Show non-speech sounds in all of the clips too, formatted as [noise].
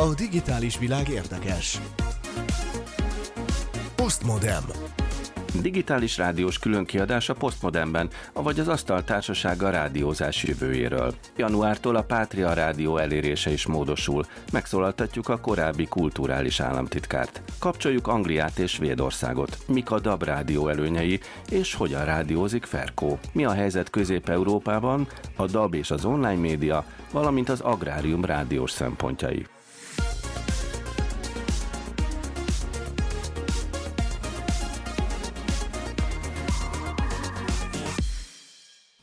A digitális világ érdekes. Postmodem. Digitális rádiós különkiadás a Postmodernben, avagy az Asztal Társasága rádiózás jövőjéről. Januártól a Pátria Rádió elérése is módosul. Megszólaltatjuk a korábbi kulturális államtitkárt. Kapcsoljuk Angliát és Svédországot. Mik a DAB rádió előnyei, és hogyan rádiózik Ferkó? Mi a helyzet Közép-Európában, a DAB és az online média, valamint az agrárium rádiós szempontjai.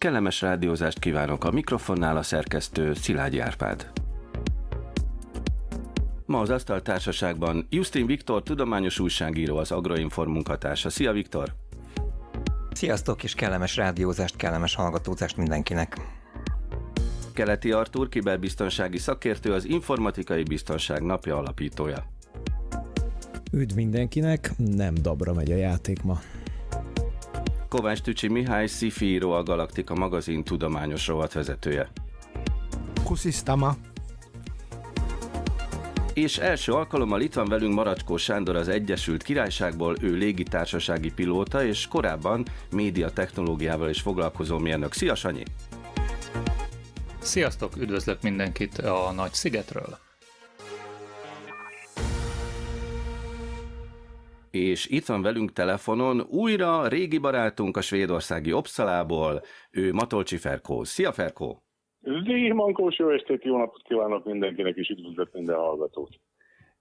Kellemes rádiózást kívánok a mikrofonnál a szerkesztő Szilágyi Árpád. Ma az Asztal Társaságban Justin Viktor, tudományos újságíró, az Agroinform munkatársa. Szia Viktor! Sziasztok, és kellemes rádiózást, kellemes hallgatózást mindenkinek! Keleti Artúr, kiberbiztonsági szakértő, az Informatikai Biztonság napja alapítója. Üdv mindenkinek, nem dabra megy a játék ma. Kovács Tücsi Mihály, Szifíró, a Galaktika magazin tudományos rovatvezetője. Kusisztama. És első alkalommal itt van velünk Maracskó Sándor az Egyesült Királyságból, ő légitársasági pilóta, és korábban média technológiával is foglalkozó mérnök. Szia Sanyi! Sziasztok, üdvözlök mindenkit a Nagy Szigetről! És itt van velünk telefonon újra régi barátunk a svédországi Opszalából, ő Matolcsi Ferkó. Szia Ferkó! Zsíh Mankós, jó estét, jó napot kívánok mindenkinek, és üdvözlök minden hallgatót!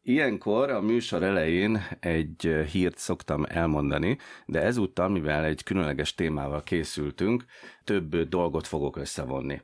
Ilyenkor a műsor elején egy hírt szoktam elmondani, de ezúttal, mivel egy különleges témával készültünk, több dolgot fogok összevonni.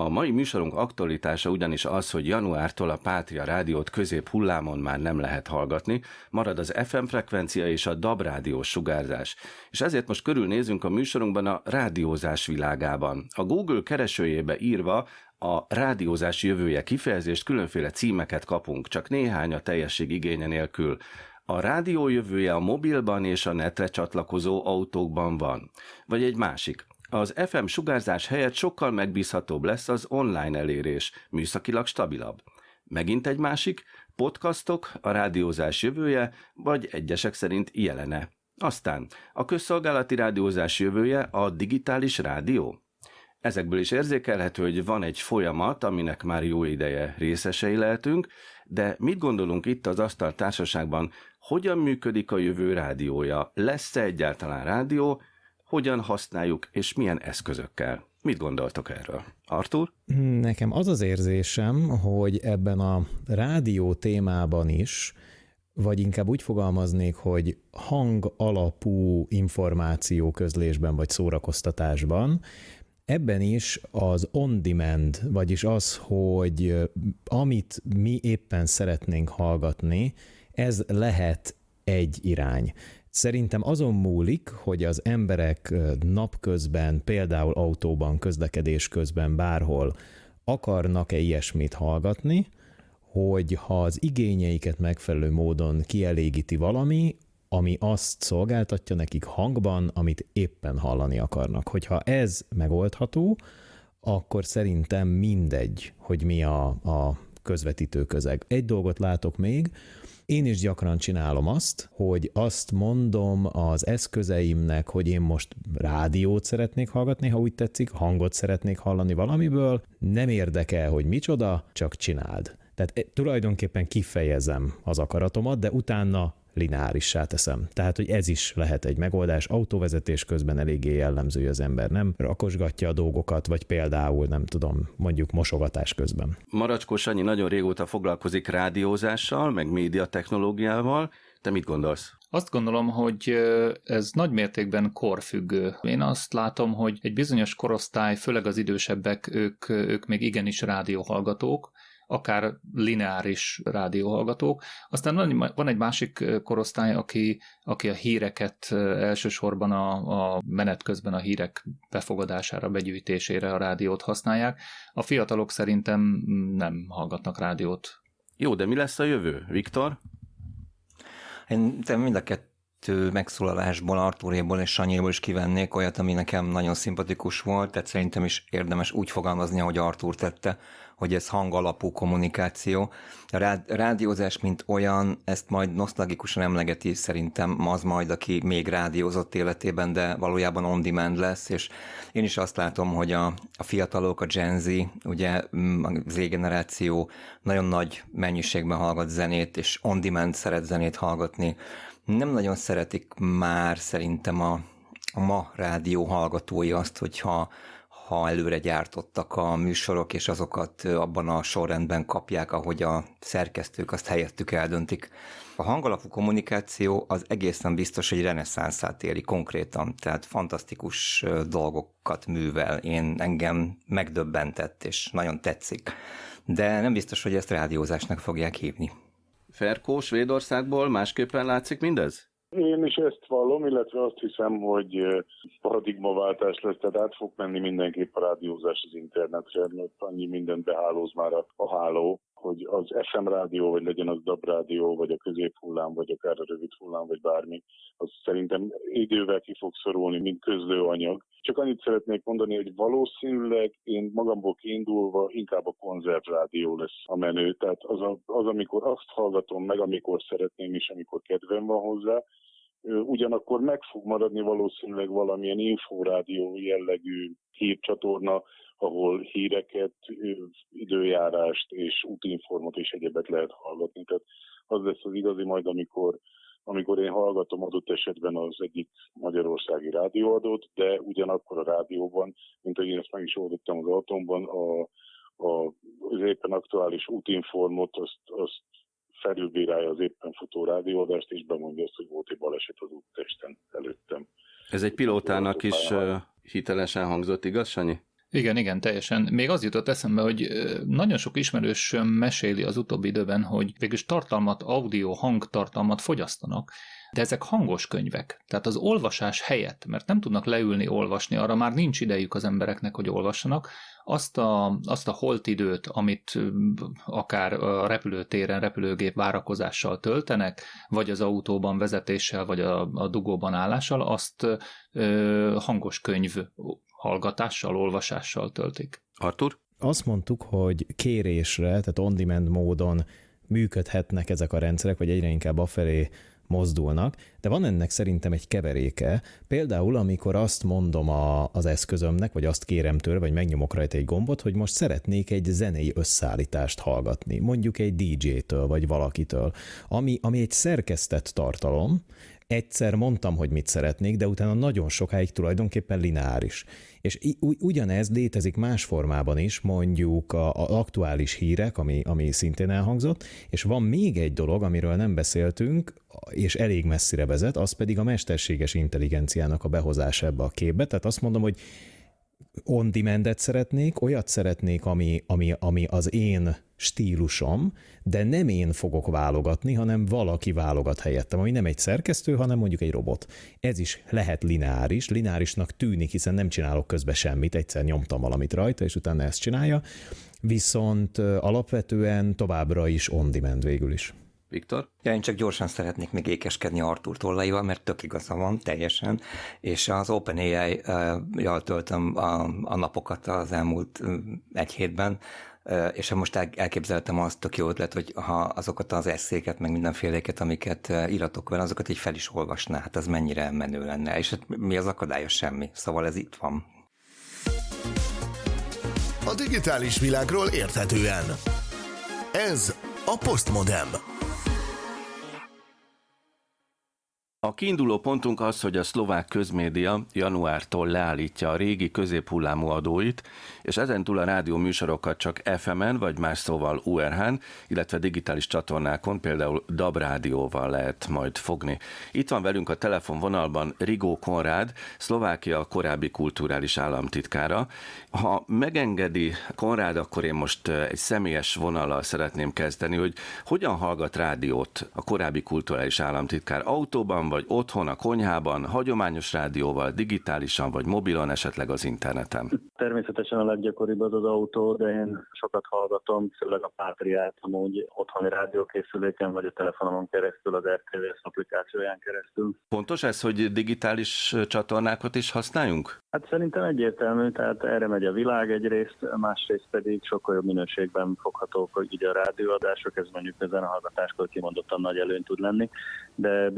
A mai műsorunk aktualitása ugyanis az, hogy januártól a Pátria rádiót közép hullámon már nem lehet hallgatni, marad az FM frekvencia és a DAB rádiós sugárzás. És ezért most körülnézünk a műsorunkban a rádiózás világában. A Google keresőjébe írva a rádiózás jövője kifejezést különféle címeket kapunk, csak néhány a teljesség igénye nélkül. A rádió jövője a mobilban és a netre csatlakozó autókban van. Vagy egy másik. Az FM sugárzás helyett sokkal megbízhatóbb lesz az online elérés, műszakilag stabilabb. Megint egy másik, podcastok, a rádiózás jövője, vagy egyesek szerint jelene. Aztán a közszolgálati rádiózás jövője a digitális rádió. Ezekből is érzékelhető, hogy van egy folyamat, aminek már jó ideje részesei lehetünk, de mit gondolunk itt az Asztal Társaságban, hogyan működik a jövő rádiója? Lesz-e egyáltalán rádió, hogyan használjuk, és milyen eszközökkel. Mit gondoltok erről? Artur? Nekem az az érzésem, hogy ebben a rádió témában is, vagy inkább úgy fogalmaznék, hogy hang alapú információ közlésben vagy szórakoztatásban, ebben is az on-demand, vagyis az, hogy amit mi éppen szeretnénk hallgatni, ez lehet egy irány. Szerintem azon múlik, hogy az emberek napközben, például autóban, közlekedés közben, bárhol akarnak-e ilyesmit hallgatni, hogy ha az igényeiket megfelelő módon kielégíti valami, ami azt szolgáltatja nekik hangban, amit éppen hallani akarnak. Hogyha ez megoldható, akkor szerintem mindegy, hogy mi a, a közvetítő közeg. Egy dolgot látok még, én is gyakran csinálom azt, hogy azt mondom az eszközeimnek, hogy én most rádiót szeretnék hallgatni, ha úgy tetszik, hangot szeretnék hallani valamiből, nem érdekel, hogy micsoda, csak csináld. Tehát eh, tulajdonképpen kifejezem az akaratomat, de utána lineárissá teszem. Tehát, hogy ez is lehet egy megoldás. Autóvezetés közben eléggé jellemző, az ember nem rakosgatja a dolgokat, vagy például, nem tudom, mondjuk mosogatás közben. Maracskó Sanyi nagyon régóta foglalkozik rádiózással, meg média technológiával. Te mit gondolsz? Azt gondolom, hogy ez nagy mértékben korfüggő. Én azt látom, hogy egy bizonyos korosztály, főleg az idősebbek, ők, ők még igenis rádióhallgatók, akár lineáris rádióhallgatók. Aztán van, van egy másik korosztály, aki, aki a híreket elsősorban a, a menet közben a hírek befogadására, begyűjtésére a rádiót használják. A fiatalok szerintem nem hallgatnak rádiót. Jó, de mi lesz a jövő, Viktor? Én te mind a kettő megszólalásból, Artúréból és Sanyéból is kivennék olyat, ami nekem nagyon szimpatikus volt, tehát szerintem is érdemes úgy fogalmazni, ahogy Artúr tette, hogy ez hangalapú kommunikáció. A rádiózás, mint olyan, ezt majd nosztalgikusan emlegeti szerintem az majd, aki még rádiózott életében, de valójában on-demand lesz, és én is azt látom, hogy a, a fiatalok, a Gen Z, ugye mm, a Z generáció nagyon nagy mennyiségben hallgat zenét, és on-demand szeret zenét hallgatni. Nem nagyon szeretik már szerintem a, a ma rádió hallgatói azt, hogyha ha előre gyártottak a műsorok, és azokat abban a sorrendben kapják, ahogy a szerkesztők azt helyettük eldöntik. A hangalapú kommunikáció az egészen biztos, hogy reneszánszát éli konkrétan, tehát fantasztikus dolgokat művel. Én engem megdöbbentett, és nagyon tetszik. De nem biztos, hogy ezt rádiózásnak fogják hívni. Ferkó, Svédországból másképpen látszik mindez? Én is ezt vallom, illetve azt hiszem, hogy paradigmaváltás lesz, tehát át fog menni mindenképp a rádiózás az internetre, mert annyi mindent behálóz már a, a háló, hogy az FM rádió, vagy legyen az DAB rádió, vagy a középhullám, vagy akár a rövid hullám, vagy bármi, az szerintem idővel ki fog szorulni, mint közlőanyag. Csak annyit szeretnék mondani, hogy valószínűleg én magamból kiindulva inkább a konzervrádió lesz a menő. Tehát az, a, az, amikor azt hallgatom meg, amikor szeretném, és amikor kedvem van hozzá, ugyanakkor meg fog maradni valószínűleg valamilyen inforádió jellegű hírcsatorna, ahol híreket, időjárást és útinformot és egyebet lehet hallgatni. Tehát az lesz az igazi majd, amikor, amikor én hallgatom adott esetben az egyik magyarországi rádióadót, de ugyanakkor a rádióban, mint ahogy én ezt meg is oldottam az autómban, a, a, az éppen aktuális útinformot, azt, azt felülbírálja az éppen futó rádióadást, és bemondja azt, hogy volt egy baleset az úttesten előttem. Ez egy pilótának is hitelesen hangzott, igaz, Sanyi? Igen, igen, teljesen. Még az jutott eszembe, hogy nagyon sok ismerős meséli az utóbbi időben, hogy végülis tartalmat, audio, hangtartalmat fogyasztanak, de ezek hangos könyvek. Tehát az olvasás helyett, mert nem tudnak leülni olvasni, arra már nincs idejük az embereknek, hogy olvassanak, azt a, azt a holt időt, amit akár a repülőtéren, repülőgép várakozással töltenek, vagy az autóban vezetéssel, vagy a, a dugóban állással, azt ö, hangos könyv hallgatással, olvasással töltik. Artur? Azt mondtuk, hogy kérésre, tehát on-demand módon működhetnek ezek a rendszerek, vagy egyre inkább afelé mozdulnak, de van ennek szerintem egy keveréke. Például, amikor azt mondom a, az eszközömnek, vagy azt kérem tőle, vagy megnyomok rajta egy gombot, hogy most szeretnék egy zenei összeállítást hallgatni, mondjuk egy DJ-től, vagy valakitől, ami, ami egy szerkesztett tartalom, egyszer mondtam, hogy mit szeretnék, de utána nagyon sokáig tulajdonképpen lineáris. És ugyanez létezik más formában is, mondjuk a, aktuális hírek, ami, ami szintén elhangzott, és van még egy dolog, amiről nem beszéltünk, és elég messzire vezet, az pedig a mesterséges intelligenciának a behozása ebbe a képbe. Tehát azt mondom, hogy on demand szeretnék, olyat szeretnék, ami, ami, ami az én stílusom, de nem én fogok válogatni, hanem valaki válogat helyettem, ami nem egy szerkesztő, hanem mondjuk egy robot. Ez is lehet lineáris, lineárisnak tűnik, hiszen nem csinálok közben semmit, egyszer nyomtam valamit rajta, és utána ezt csinálja, viszont alapvetően továbbra is on-demand végül is. Viktor? Ja, én csak gyorsan szeretnék még ékeskedni Artur tollaival, mert tök igaza van, teljesen, és az OpenAI-jal töltöm a, a napokat az elmúlt egy hétben, és most elképzeltem azt, tök jó ötlet, hogy ha azokat az eszéket, meg mindenféléket, amiket íratok vele, azokat így fel is olvasná, hát az mennyire menő lenne, és hát mi az akadályos semmi, szóval ez itt van. A digitális világról érthetően. Ez a Postmodem. A kiinduló pontunk az, hogy a szlovák közmédia januártól leállítja a régi középhullámú adóit, és ezentúl a rádió műsorokat csak FM-en, vagy más szóval URH-n, illetve digitális csatornákon, például DAB rádióval lehet majd fogni. Itt van velünk a telefonvonalban Rigó Konrád, Szlovákia korábbi kulturális államtitkára. Ha megengedi Konrád, akkor én most egy személyes vonallal szeretném kezdeni, hogy hogyan hallgat rádiót a korábbi kulturális államtitkár autóban, vagy otthon, a konyhában, hagyományos rádióval, digitálisan vagy mobilon, esetleg az interneten? Természetesen a leggyakoribb az az autó, de én sokat hallgatom, főleg a Pátriát, amúgy otthoni rádiókészüléken vagy a telefonomon keresztül, az RTVS applikációján keresztül. Pontos ez, hogy digitális csatornákat is használjunk? Hát szerintem egyértelmű, tehát erre megy a világ egyrészt, másrészt pedig sokkal jobb minőségben foghatók hogy így a rádióadások, ez mondjuk a zenehallgatáskor kimondottan nagy előny tud lenni, de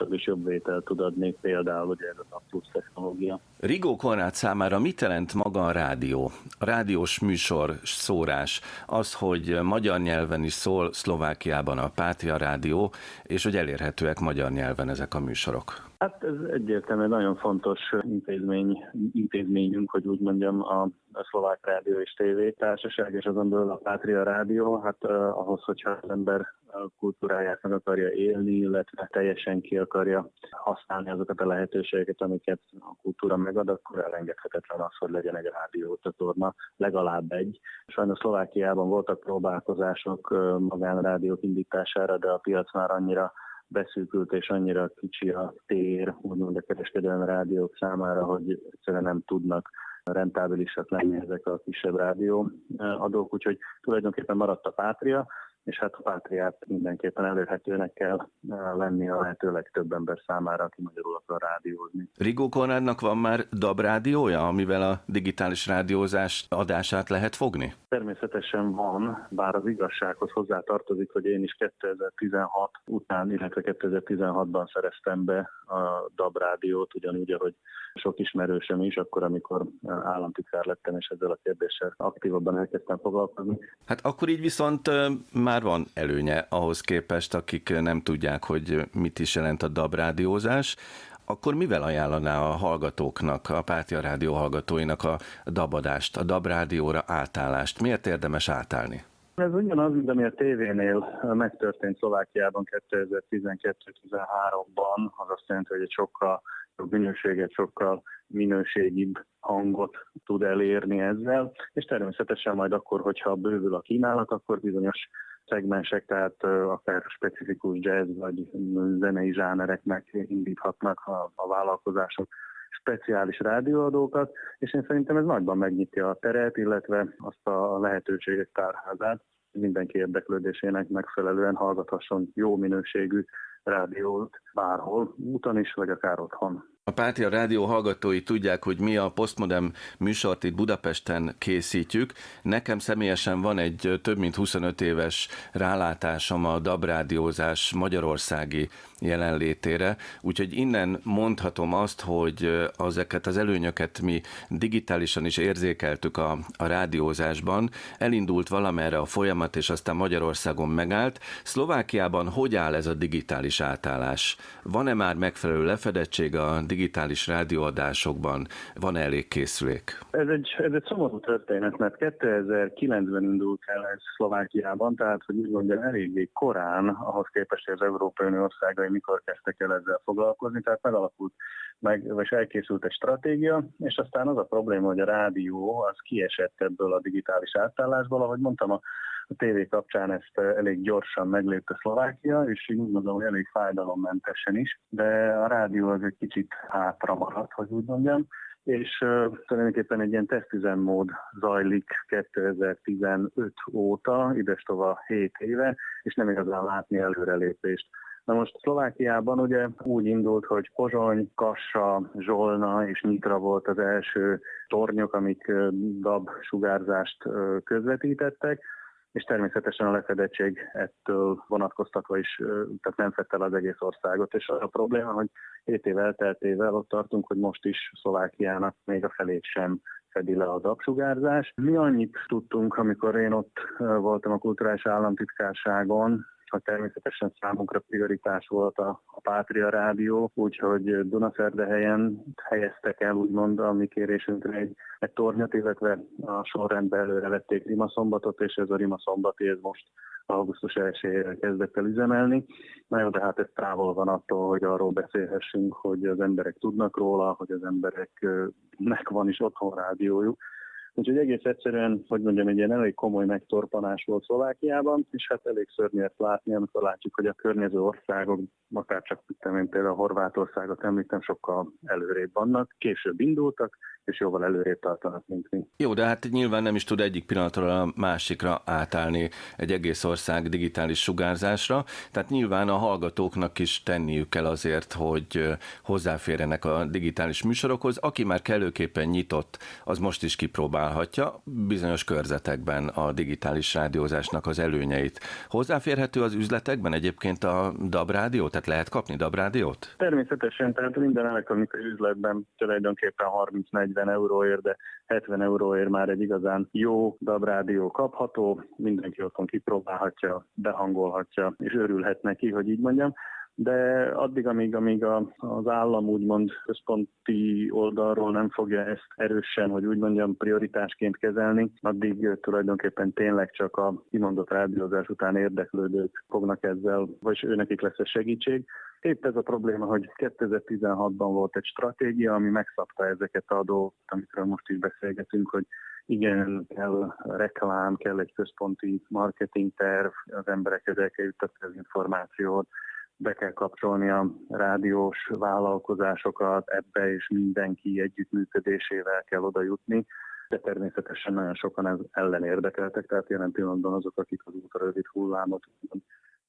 biztonságosabb és jobb vétel tud adni például ugye ez a plusz technológia. Rigó Konrád számára mit jelent maga a rádió? A rádiós műsor, szórás, az, hogy magyar nyelven is szól Szlovákiában a Pátria Rádió, és hogy elérhetőek magyar nyelven ezek a műsorok. Hát ez egyértelműen nagyon fontos intézmény, intézményünk, hogy úgy mondjam, a, a Szlovák Rádió és TV Társaság, és azon belül a Pátria Rádió, hát uh, ahhoz, hogyha az ember kultúráját meg akarja élni, illetve teljesen ki akarja használni azokat a lehetőségeket, amiket a kultúra megad, akkor elengedhetetlen az, hogy legyen egy rádiócsatorna, legalább egy. Sajnos Szlovákiában voltak próbálkozások magánrádiók indítására, de a piac már annyira beszűkült és annyira kicsi a tér, úgymond a kereskedelmi rádiók számára, hogy egyszerűen nem tudnak rentábilisak lenni ezek a kisebb rádióadók, úgyhogy tulajdonképpen maradt a pátria, és hát a pátriát mindenképpen elérhetőnek kell eh, lenni a lehető legtöbb ember számára, aki magyarul akar rádiózni. Rigó Konrádnak van már DAB rádiója, amivel a digitális rádiózás adását lehet fogni? Természetesen van, bár az igazsághoz hozzá tartozik, hogy én is 2016 után, illetve 2016-ban szereztem be a DAB rádiót, ugyanúgy, ahogy sok ismerősöm is, akkor, amikor államtitkár lettem, és ezzel a kérdéssel aktívabban elkezdtem foglalkozni. Hát akkor így viszont már van előnye ahhoz képest, akik nem tudják, hogy mit is jelent a DAB rádiózás akkor mivel ajánlaná a hallgatóknak, a Pátia Rádió hallgatóinak a dabadást, a DAB rádióra átállást? Miért érdemes átállni? Ez ugyanaz, mint ami a tévénél megtörtént Szlovákiában 2012-13-ban, az azt jelenti, hogy egy sokkal jobb minőséget, sokkal minőségibb hangot tud elérni ezzel, és természetesen majd akkor, hogyha bővül a kínálat, akkor bizonyos szegmensek, tehát akár specifikus jazz vagy zenei zsánereknek indíthatnak a, a vállalkozások speciális rádióadókat, és én szerintem ez nagyban megnyitja a teret, illetve azt a lehetőségek tárházát, mindenki érdeklődésének megfelelően hallgathasson jó minőségű rádiót bárhol, úton is, vagy akár otthon. A Pátia Rádió hallgatói tudják, hogy mi a Postmodem műsort itt Budapesten készítjük. Nekem személyesen van egy több mint 25 éves rálátásom a DAB rádiózás magyarországi jelenlétére, úgyhogy innen mondhatom azt, hogy ezeket az előnyöket mi digitálisan is érzékeltük a, a rádiózásban. Elindult valamerre a folyamat, és aztán Magyarországon megállt. Szlovákiában hogy áll ez a digitális átállás? Van-e már megfelelő lefedettség a digitális digitális rádióadásokban van elég készülék? Ez egy, ez egy szomorú történet, mert 2009-ben indult el ez Szlovákiában, tehát hogy úgy mondjam, eléggé korán, ahhoz képest, hogy az Európai Unió országai mikor kezdtek el ezzel foglalkozni, tehát megalakult meg, vagy elkészült egy stratégia, és aztán az a probléma, hogy a rádió az kiesett ebből a digitális átállásból, ahogy mondtam, a a tévé kapcsán ezt eh, elég gyorsan meglépte Szlovákia, és így úgy gondolom, hogy elég fájdalommentesen is, de a rádió az egy kicsit hátra maradt, hogy úgy mondjam, és uh, tulajdonképpen egy ilyen tesztüzemmód zajlik 2015 óta, idestova 7 éve, és nem igazán látni előrelépést. Na most Szlovákiában ugye úgy indult, hogy Pozsony, Kassa, Zsolna és Nyitra volt az első tornyok, amik DAB sugárzást közvetítettek, és természetesen a lefedettség ettől vonatkoztatva is, tehát nem fette el az egész országot, és a probléma, hogy 7 év elteltével ott tartunk, hogy most is Szlovákiának még a felét sem fedi le az absugárzás. Mi annyit tudtunk, amikor én ott voltam a kulturális államtitkárságon, hogy természetesen számunkra prioritás volt a, a Pátria Rádió, úgyhogy Dunaszerdehelyen helyeztek el úgymond a mi kérésünkre egy, egy tornyot, illetve a sorrendbe előre vették Rima szombatot, és ez a Rima szombati ez most augusztus 1 kezdett el üzemelni. Na jó, de hát ez távol van attól, hogy arról beszélhessünk, hogy az emberek tudnak róla, hogy az embereknek van is otthon rádiójuk. Úgyhogy egész egyszerűen, hogy mondjam, egy ilyen elég komoly megtorpanás volt Szlovákiában, és hát elég szörnyű ezt látni, amikor látjuk, hogy a környező országok, akár csak én például Horvátországot említem, sokkal előrébb vannak, később indultak, és jóval előrébb tartanak, mint mi. Jó, de hát nyilván nem is tud egyik pillanatról a másikra átállni egy egész ország digitális sugárzásra, tehát nyilván a hallgatóknak is tenniük kell azért, hogy hozzáférjenek a digitális műsorokhoz. Aki már kellőképpen nyitott, az most is kipróbálhatja bizonyos körzetekben a digitális rádiózásnak az előnyeit. Hozzáférhető az üzletekben egyébként a DAB rádió? Tehát lehet kapni DAB rádiót? Természetesen, tehát minden elektronikai üzletben tulajdonképpen 30-40 40 euróért, de 70 euróért már egy igazán jó dabrádió kapható, mindenki otthon kipróbálhatja, behangolhatja, és örülhet neki, hogy így mondjam de addig, amíg, amíg a, az állam úgymond központi oldalról nem fogja ezt erősen, hogy úgy mondjam, prioritásként kezelni, addig tulajdonképpen tényleg csak a kimondott rádiózás után érdeklődők fognak ezzel, vagy őnekik lesz a segítség. Épp ez a probléma, hogy 2016-ban volt egy stratégia, ami megszabta ezeket a dolgokat, amikről most is beszélgetünk, hogy igen, kell reklám, kell egy központi marketing terv, az emberekhez el kell juttatni az információt, be kell kapcsolni a rádiós vállalkozásokat ebbe, és mindenki együttműködésével kell oda jutni, de természetesen nagyon sokan ellen érdekeltek, tehát jelen pillanatban azok, akik az ultrarövid hullámot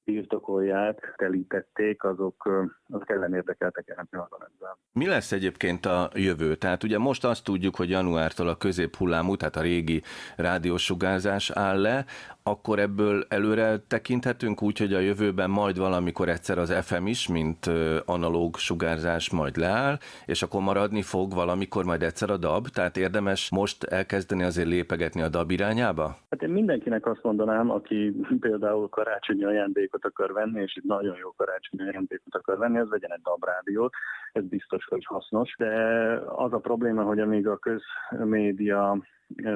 birtokolják, telítették, azok, azok ellen érdekeltek jelen pillanatban ezzel. Mi lesz egyébként a jövő? Tehát ugye most azt tudjuk, hogy januártól a középhullámú, tehát a régi rádiós sugárzás áll le, akkor ebből előre tekinthetünk úgy, hogy a jövőben majd valamikor egyszer az FM is, mint analóg sugárzás majd leáll, és akkor maradni fog valamikor majd egyszer a DAB, tehát érdemes most elkezdeni azért lépegetni a DAB irányába? Hát én mindenkinek azt mondanám, aki [laughs] például karácsonyi ajándékot akar venni, és egy nagyon jó karácsonyi ajándékot akar venni, az vegyen egy DAB rádiót, ez biztos, hogy hasznos, de az a probléma, hogy amíg a közmédia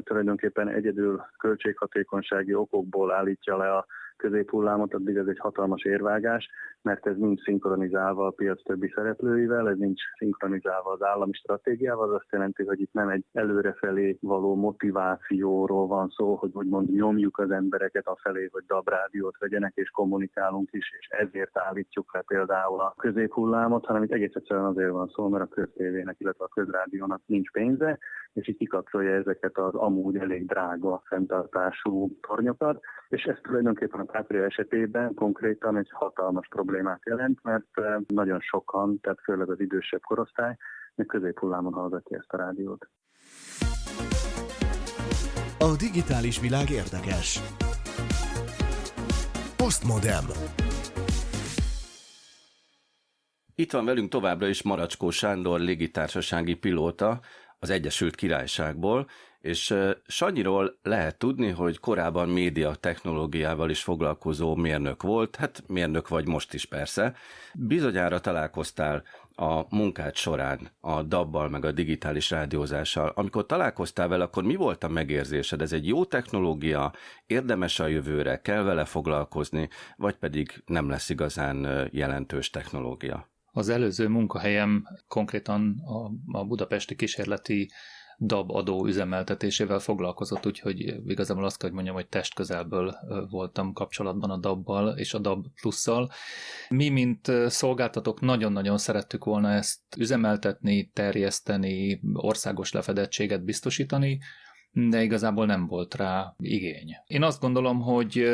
tulajdonképpen egyedül költséghatékonysági okokból állítja le a középhullámot, addig ez egy hatalmas érvágás, mert ez nincs szinkronizálva a piac többi szereplőivel, ez nincs szinkronizálva az állami stratégiával, az azt jelenti, hogy itt nem egy előrefelé való motivációról van szó, hogy úgymond nyomjuk az embereket a felé, hogy dabrádiót vegyenek és kommunikálunk is, és ezért állítjuk le például a középhullámot, hanem itt egész egyszerűen azért van szó, mert a köztévének, illetve a közrádiónak nincs pénze, és itt kikapcsolja ezeket az amúgy elég drága fenntartású tornyokat, és ez tulajdonképpen a Pátria esetében konkrétan egy hatalmas problémát jelent, mert nagyon sokan, tehát főleg az idősebb korosztály, még középhullámon hallgatja ezt a rádiót. A digitális világ érdekes. Postmodem. Itt van velünk továbbra is Maracskó Sándor légitársasági pilóta, az Egyesült Királyságból, és Sanyiról lehet tudni, hogy korábban média technológiával is foglalkozó mérnök volt, hát mérnök vagy most is persze. Bizonyára találkoztál a munkád során a dabbal meg a digitális rádiózással. Amikor találkoztál vele, akkor mi volt a megérzésed? Ez egy jó technológia, érdemes a jövőre, kell vele foglalkozni, vagy pedig nem lesz igazán jelentős technológia? Az előző munkahelyem konkrétan a, a budapesti kísérleti DAB adó üzemeltetésével foglalkozott, úgyhogy igazából azt kell, hogy mondjam, hogy testközelből voltam kapcsolatban a DAB-bal és a DAB plusszal. Mi, mint szolgáltatók nagyon-nagyon szerettük volna ezt üzemeltetni, terjeszteni, országos lefedettséget biztosítani, de igazából nem volt rá igény. Én azt gondolom, hogy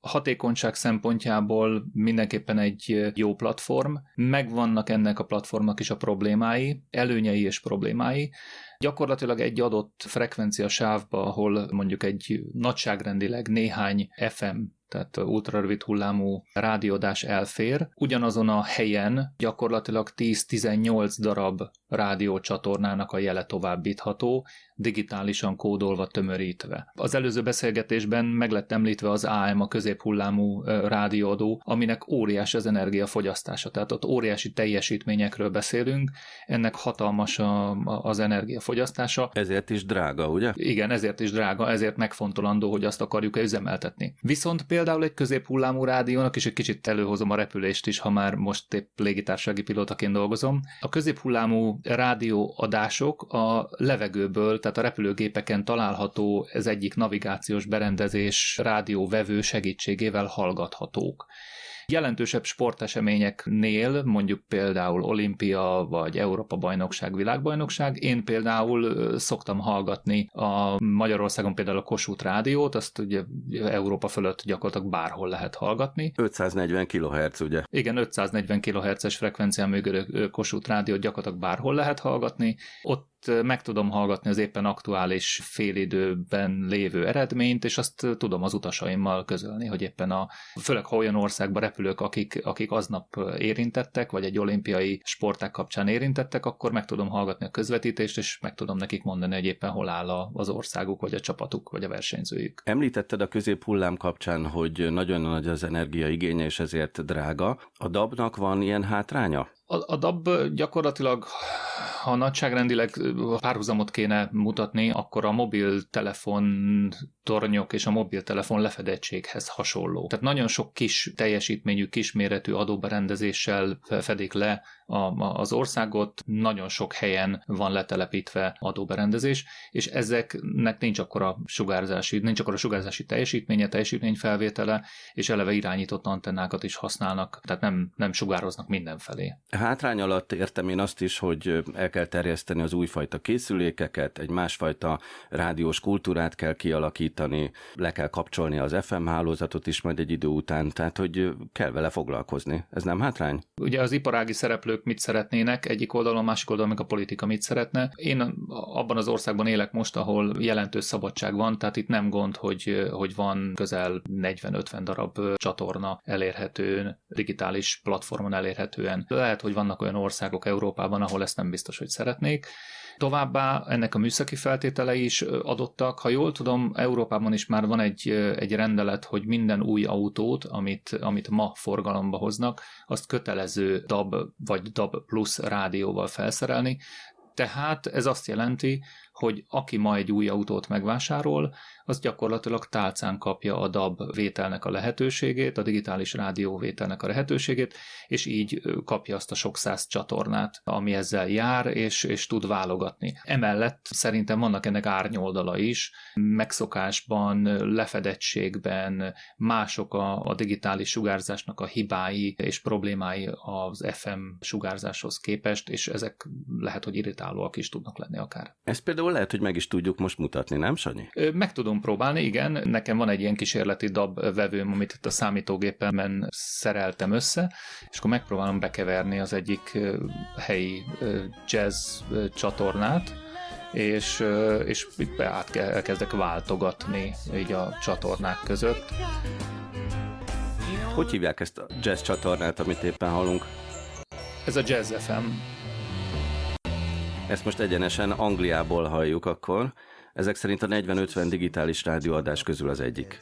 hatékonyság szempontjából mindenképpen egy jó platform, megvannak ennek a platformnak is a problémái, előnyei és problémái, Gyakorlatilag egy adott frekvencia sávba, ahol mondjuk egy nagyságrendileg néhány FM tehát ultrarövid hullámú rádiódás elfér. Ugyanazon a helyen gyakorlatilag 10-18 darab rádiócsatornának a jele továbbítható, digitálisan kódolva, tömörítve. Az előző beszélgetésben meg lett említve az AM, a középhullámú rádióadó, aminek óriási az energiafogyasztása, tehát ott óriási teljesítményekről beszélünk, ennek hatalmas a, az energiafogyasztása. Ezért is drága, ugye? Igen, ezért is drága, ezért megfontolandó, hogy azt akarjuk-e üzemeltetni. Viszont például például egy középhullámú rádiónak, és egy kicsit előhozom a repülést is, ha már most épp légitársasági pilótaként dolgozom. A középhullámú rádióadások a levegőből, tehát a repülőgépeken található ez egyik navigációs berendezés rádióvevő segítségével hallgathatók. Jelentősebb sporteseményeknél, mondjuk például olimpia, vagy Európa bajnokság, világbajnokság, én például szoktam hallgatni a Magyarországon például a Kossuth rádiót, azt ugye Európa fölött gyakorlatilag bárhol lehet hallgatni. 540 kHz, ugye? Igen, 540 kHz-es frekvencián működő Kossuth rádiót gyakorlatilag bárhol lehet hallgatni. Ott meg tudom hallgatni az éppen aktuális félidőben lévő eredményt, és azt tudom az utasaimmal közölni, hogy éppen a, főleg ha olyan országba repülök, akik, akik aznap érintettek, vagy egy olimpiai sporták kapcsán érintettek, akkor meg tudom hallgatni a közvetítést, és meg tudom nekik mondani, hogy éppen hol áll az országuk, vagy a csapatuk, vagy a versenyzőjük. Említetted a középhullám kapcsán, hogy nagyon nagy az energiaigénye, és ezért drága. A DAB-nak van ilyen hátránya? A, a DAB gyakorlatilag, ha nagyságrendileg párhuzamot kéne mutatni, akkor a mobiltelefon tornyok és a mobiltelefon lefedettséghez hasonló. Tehát nagyon sok kis teljesítményű, kisméretű adóberendezéssel fedik le a, az országot, nagyon sok helyen van letelepítve adóberendezés, és ezeknek nincs akkora sugárzási, nincs akkora sugárzási teljesítménye, teljesítményfelvétele, és eleve irányított antennákat is használnak, tehát nem, nem sugároznak mindenfelé. Hátrány alatt értem én azt is, hogy el kell terjeszteni az újfajta készülékeket, egy másfajta rádiós kultúrát kell kialakítani, le kell kapcsolni az FM hálózatot is majd egy idő után, tehát hogy kell vele foglalkozni. Ez nem hátrány? Ugye az iparági szereplők mit szeretnének, egyik oldalon, másik oldalon meg a politika mit szeretne. Én abban az országban élek most, ahol jelentős szabadság van, tehát itt nem gond, hogy, hogy van közel 40-50 darab csatorna elérhető, digitális platformon elérhetően. Lehet, hogy vannak olyan országok Európában, ahol ezt nem biztos, hogy szeretnék. Továbbá ennek a műszaki feltételei is adottak. Ha jól tudom, Európában is már van egy, egy rendelet, hogy minden új autót, amit, amit ma forgalomba hoznak, azt kötelező DAB vagy DAB Plus rádióval felszerelni. Tehát ez azt jelenti, hogy aki ma egy új autót megvásárol, az gyakorlatilag tálcán kapja a DAB vételnek a lehetőségét, a digitális rádió vételnek a lehetőségét, és így kapja azt a sok száz csatornát, ami ezzel jár, és, és tud válogatni. Emellett szerintem vannak ennek árnyoldala is, megszokásban, lefedettségben, mások a, a digitális sugárzásnak a hibái és problémái az FM sugárzáshoz képest, és ezek lehet, hogy irritálóak is tudnak lenni akár. Ez például lehet, hogy meg is tudjuk most mutatni, nem Sanyi? Meg tudom tudom próbálni, igen. Nekem van egy ilyen kísérleti DAB vevőm, amit itt a számítógépemen szereltem össze, és akkor megpróbálom bekeverni az egyik helyi jazz csatornát, és, és át elkezdek váltogatni így a csatornák között. Hogy hívják ezt a jazz csatornát, amit éppen hallunk? Ez a Jazz FM. Ezt most egyenesen Angliából halljuk akkor. Ezek szerint a 40-50 digitális rádióadás közül az egyik.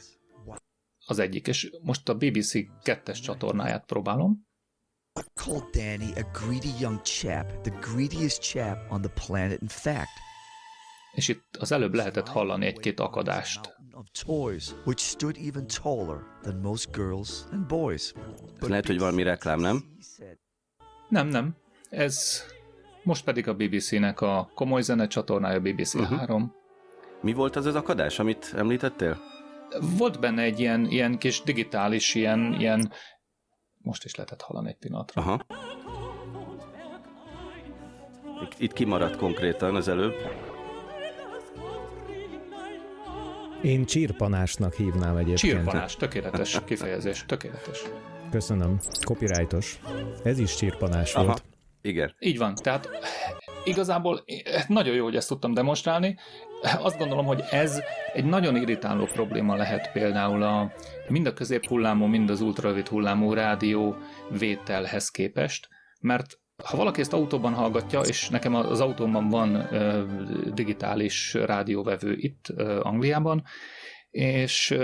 Az egyik, és most a BBC kettes csatornáját próbálom. Called Danny a greedy young chap, the greediest chap on the planet in fact. És itt az előbb lehetett hallani egy-két akadást. toys, which stood even taller than most girls and boys. Ez lehet, hogy valami reklám, nem? Nem, nem. Ez most pedig a BBC-nek a komoly zene csatornája, BBC uh-huh. 3. Mi volt az az akadás, amit említettél? Volt benne egy ilyen, ilyen kis digitális, ilyen, ilyen most is lehetett hallani egy pillanatra. Aha. Itt kimaradt konkrétan az előbb. Én csírpanásnak hívnám egyébként. Csírpanás, tökéletes kifejezés, tökéletes. Köszönöm. Copyrightos. Ez is csírpanás Aha. volt. Igen. Így van, tehát igazából nagyon jó, hogy ezt tudtam demonstrálni. Azt gondolom, hogy ez egy nagyon irritáló probléma lehet például a, mind a középhullámú, mind az ultrarövid hullámú rádió vételhez képest, mert ha valaki ezt autóban hallgatja, és nekem az autómban van ö, digitális rádióvevő itt ö, Angliában, és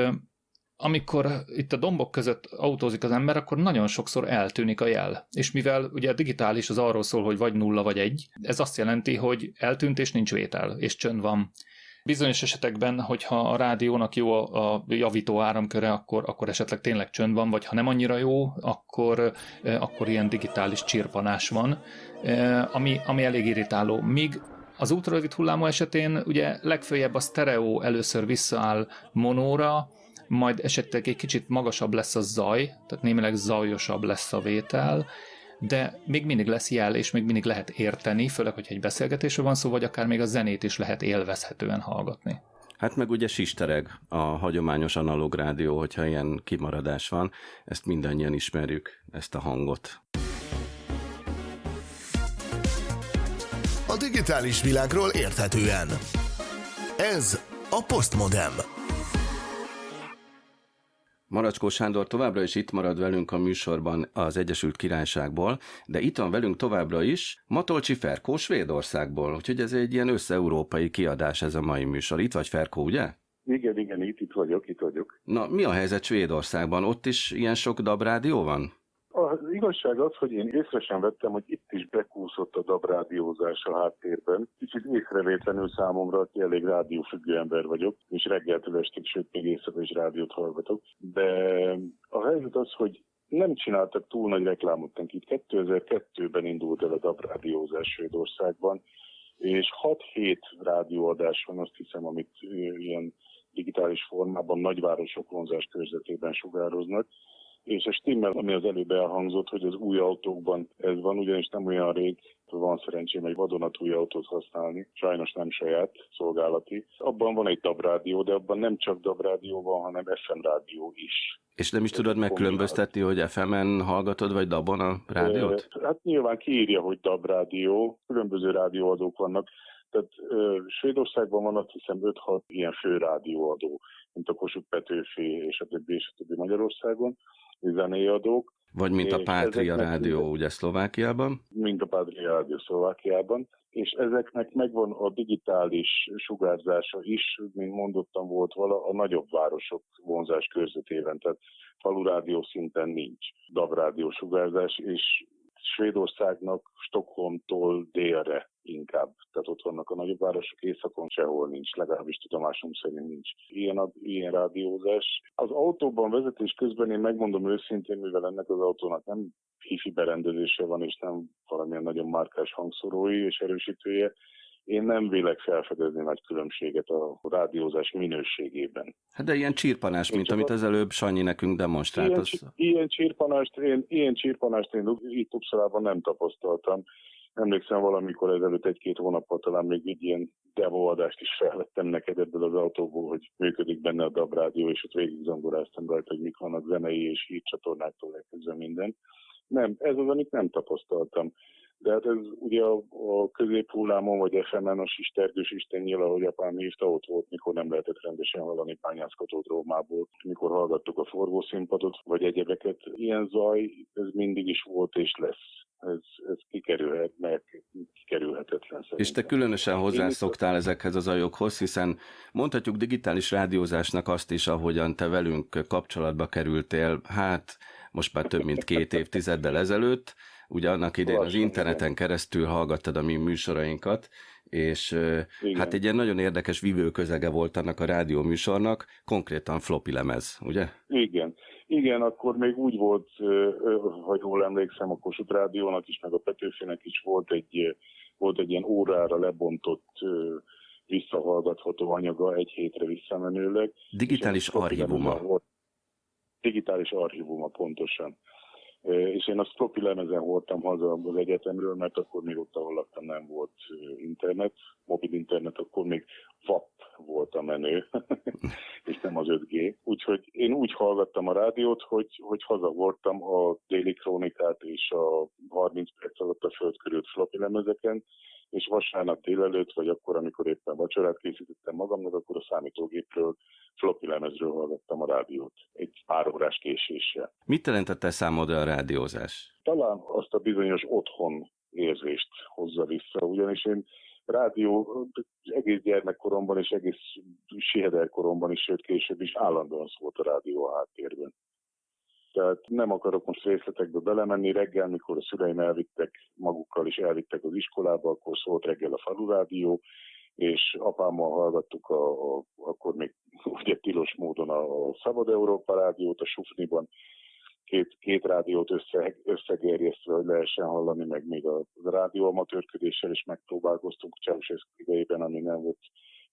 amikor itt a dombok között autózik az ember, akkor nagyon sokszor eltűnik a jel. És mivel ugye digitális az arról szól, hogy vagy nulla, vagy egy, ez azt jelenti, hogy eltűnt és nincs vétel, és csönd van. Bizonyos esetekben, hogyha a rádiónak jó a, javító áramköre, akkor, akkor esetleg tényleg csönd van, vagy ha nem annyira jó, akkor, akkor ilyen digitális csirpanás van, ami, ami elég irritáló. Míg az ultrarövid hullámú esetén ugye legfőjebb a stereo először visszaáll monóra, majd esetleg egy kicsit magasabb lesz a zaj, tehát némileg zajosabb lesz a vétel, de még mindig lesz jel, és még mindig lehet érteni, főleg, hogyha egy beszélgetésről van szó, vagy akár még a zenét is lehet élvezhetően hallgatni. Hát meg ugye sistereg a hagyományos analóg rádió, hogyha ilyen kimaradás van, ezt mindannyian ismerjük, ezt a hangot. A digitális világról érthetően. Ez a Postmodem. Maracskó Sándor továbbra is itt marad velünk a műsorban az Egyesült Királyságból, de itt van velünk továbbra is Matolcsi Ferkó Svédországból, úgyhogy ez egy ilyen összeurópai kiadás ez a mai műsor. Itt vagy Ferkó, ugye? Igen, igen, itt, itt vagyok, itt vagyok. Na, mi a helyzet Svédországban? Ott is ilyen sok dabrádió van? Az igazság az, hogy én észre sem vettem, hogy itt is bekúszott a dabrádiózás a háttérben. Kicsit észrevétlenül számomra, aki elég rádiófüggő ember vagyok, és reggeltől estig, sőt még éjszaka is rádiót hallgatok. De a helyzet az, hogy nem csináltak túl nagy reklámot nekik. 2002-ben indult el a dabrádiózás Svédországban, és 6-7 rádióadás van, azt hiszem, amit ilyen digitális formában nagyvárosok vonzás körzetében sugároznak és a stimmel, ami az előbb elhangzott, hogy az új autókban ez van, ugyanis nem olyan rég van szerencsém egy vadonatúj autót használni, sajnos nem saját, szolgálati. Abban van egy dabrádió, de abban nem csak dabrádió van, hanem FM rádió is. És nem is tudod megkülönböztetni, hogy FM-en hallgatod, vagy dabon a rádiót? Hát nyilván kiírja, hogy dabrádió, különböző rádióadók vannak. Tehát ö, Svédországban van azt hiszem 5-6 ilyen fő rádióadó, mint a Kossuth Petőfi és a többi és a többi Magyarországon zenei adók. Vagy mint a Pátria Rádió, ugye Szlovákiában? Mint a Pátria Rádió Szlovákiában. És ezeknek megvan a digitális sugárzása is, mint mondottam, volt vala a nagyobb városok vonzás körzetében, tehát falurádió szinten nincs DAB rádió sugárzás, és Svédországnak Stockholmtól délre inkább. Tehát ott vannak a nagyobb városok, északon sehol nincs, legalábbis tudomásom szerint nincs ilyen, a, ilyen rádiózás. Az autóban vezetés közben én megmondom őszintén, mivel ennek az autónak nem hifi berendezése van, és nem valamilyen nagyon márkás hangszorói és erősítője, én nem vélek felfedezni nagy különbséget a rádiózás minőségében. Hát de ilyen csírpanás, én mint amit az előbb Sanyi nekünk demonstrált. Ilyen, az... ilyen, csírpanást én, ilyen csírpanást én itt Uppsalában nem tapasztaltam. Emlékszem valamikor ezelőtt egy-két hónappal talán még egy ilyen demoadást is felvettem neked ebből az autóból, hogy működik benne a DAB rádió, és ott végig zongoráztam rajta, hogy mik vannak zenei és hírcsatornáktól elkezdve minden. Nem, ez az, amit nem tapasztaltam. De hát ez ugye a, a középhullámon, vagy FM-en a sistergős istennyil, ahogy apám hívta, ott volt, mikor nem lehetett rendesen hallani pányászkatót Rómából, mikor hallgattuk a forgószínpadot, vagy egyebeket. Ilyen zaj, ez mindig is volt és lesz. Ez, ez kikerülhet, mert kikerülhetetlen szerintem. És te különösen hozzászoktál ezekhez az ajokhoz, hiszen mondhatjuk digitális rádiózásnak azt is, ahogyan te velünk kapcsolatba kerültél, hát most már több mint két évtizeddel ezelőtt, ugye annak idején az interneten keresztül hallgattad a mi műsorainkat, és Igen. hát egy ilyen nagyon érdekes vívő közege volt annak a rádió műsornak, konkrétan floppy lemez, ugye? Igen. Igen, akkor még úgy volt, ha jól emlékszem, a Kossuth Rádiónak is, meg a Petőfinek is volt egy, volt egy ilyen órára lebontott visszahallgatható anyaga egy hétre visszamenőleg. Digitális archívuma. Volt, digitális archívuma pontosan és én a floppy lemezen hordtam haza az egyetemről, mert akkor még ott, ahol laktam, nem volt internet, mobil internet, akkor még VAP volt a menő, [laughs] és nem az 5G. Úgyhogy én úgy hallgattam a rádiót, hogy, hogy haza voltam a déli krónikát és a 30 perc alatt a föld körült floppy lemezeken, és vasárnap délelőtt, vagy akkor, amikor éppen vacsorát készítettem magamnak, akkor a számítógépről, floppy lemezről hallgattam a rádiót, egy pár órás késéssel. Mit jelentette számodra a rádiózás? Talán azt a bizonyos otthon érzést hozza vissza, ugyanis én rádió egész gyermekkoromban és egész siederkoromban is, sőt később is állandóan szólt a rádió a háttérben. Tehát nem akarok most részletekbe belemenni. Reggel, mikor a szüleim elvittek magukkal és elvittek az iskolába, akkor szólt reggel a falurádió, és apámmal hallgattuk a, a, akkor még ugye tilos módon a, a Szabad Európa rádiót a Sufniban, két, két rádiót össze, összegerjesztve, hogy lehessen hallani, meg még a, a rádióamatőrködéssel is megpróbálkoztunk Ceausescu idejében, ami nem volt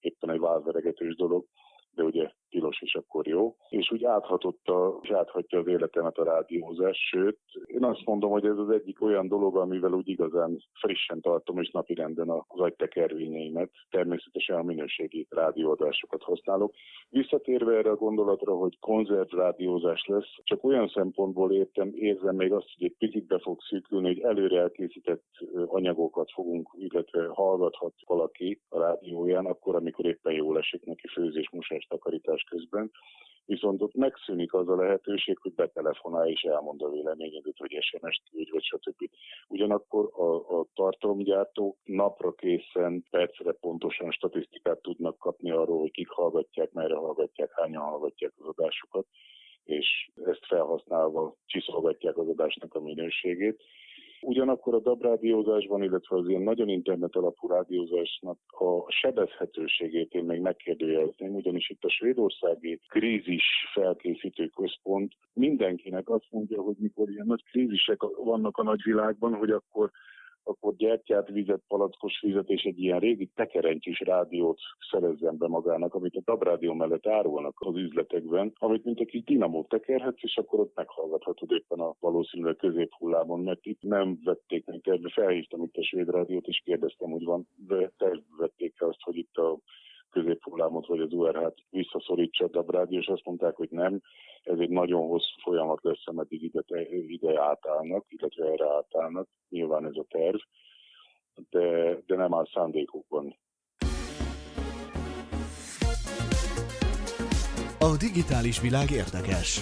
éppen egy válveregetős dolog de ugye tilos is akkor jó, és úgy áthatotta, és áthatja az életemet a rádiózás, sőt, én azt mondom, hogy ez az egyik olyan dolog, amivel úgy igazán frissen tartom és napirenden az agytekervényeimet. Természetesen a minőségi rádióadásokat használok. Visszatérve erre a gondolatra, hogy konzerv rádiózás lesz, csak olyan szempontból értem, érzem még azt, hogy egy picit be fog szűkülni, hogy előre elkészített anyagokat fogunk, illetve hallgathat valaki a rádióján, akkor, amikor éppen jól esik neki főzés, mosás, takarítás közben, viszont ott megszűnik az a lehetőség, hogy betelefonál és elmond a véleményedet, vagy SMS-t küldj, vagy stb. Ugyanakkor a, a tartalomgyártók napra készen, percre pontosan statisztikát tudnak kapni arról, hogy kik hallgatják, merre hallgatják, hányan hallgatják az adásukat, és ezt felhasználva csiszolgatják az adásnak a minőségét Ugyanakkor a DAB rádiózásban, illetve az ilyen nagyon internet alapú rádiózásnak a sebezhetőségét én még megkérdőjelezném, ugyanis itt a svédországi krízis felkészítő központ mindenkinek azt mondja, hogy mikor ilyen nagy krízisek vannak a nagyvilágban, hogy akkor akkor gyertyát, vizet, palackos vizet és egy ilyen régi tekerentyűs rádiót szerezzen be magának, amit a DAB rádió mellett árulnak az üzletekben, amit mint aki dinamót tekerhetsz, és akkor ott meghallgathatod éppen a valószínűleg középhullámon, mert itt nem vették meg terve. Felhívtam itt a svéd rádiót, és kérdeztem, hogy van, de terve vették azt, hogy itt a középhullámot vagy az URH-t visszaszorítsa a DAB rádió, és azt mondták, hogy nem, ez egy nagyon hosszú folyamat lesz, ameddig ide, ide átállnak, illetve erre átállnak. Nyilván ez a terv, de, de nem áll szándékukban. A digitális világ érdekes.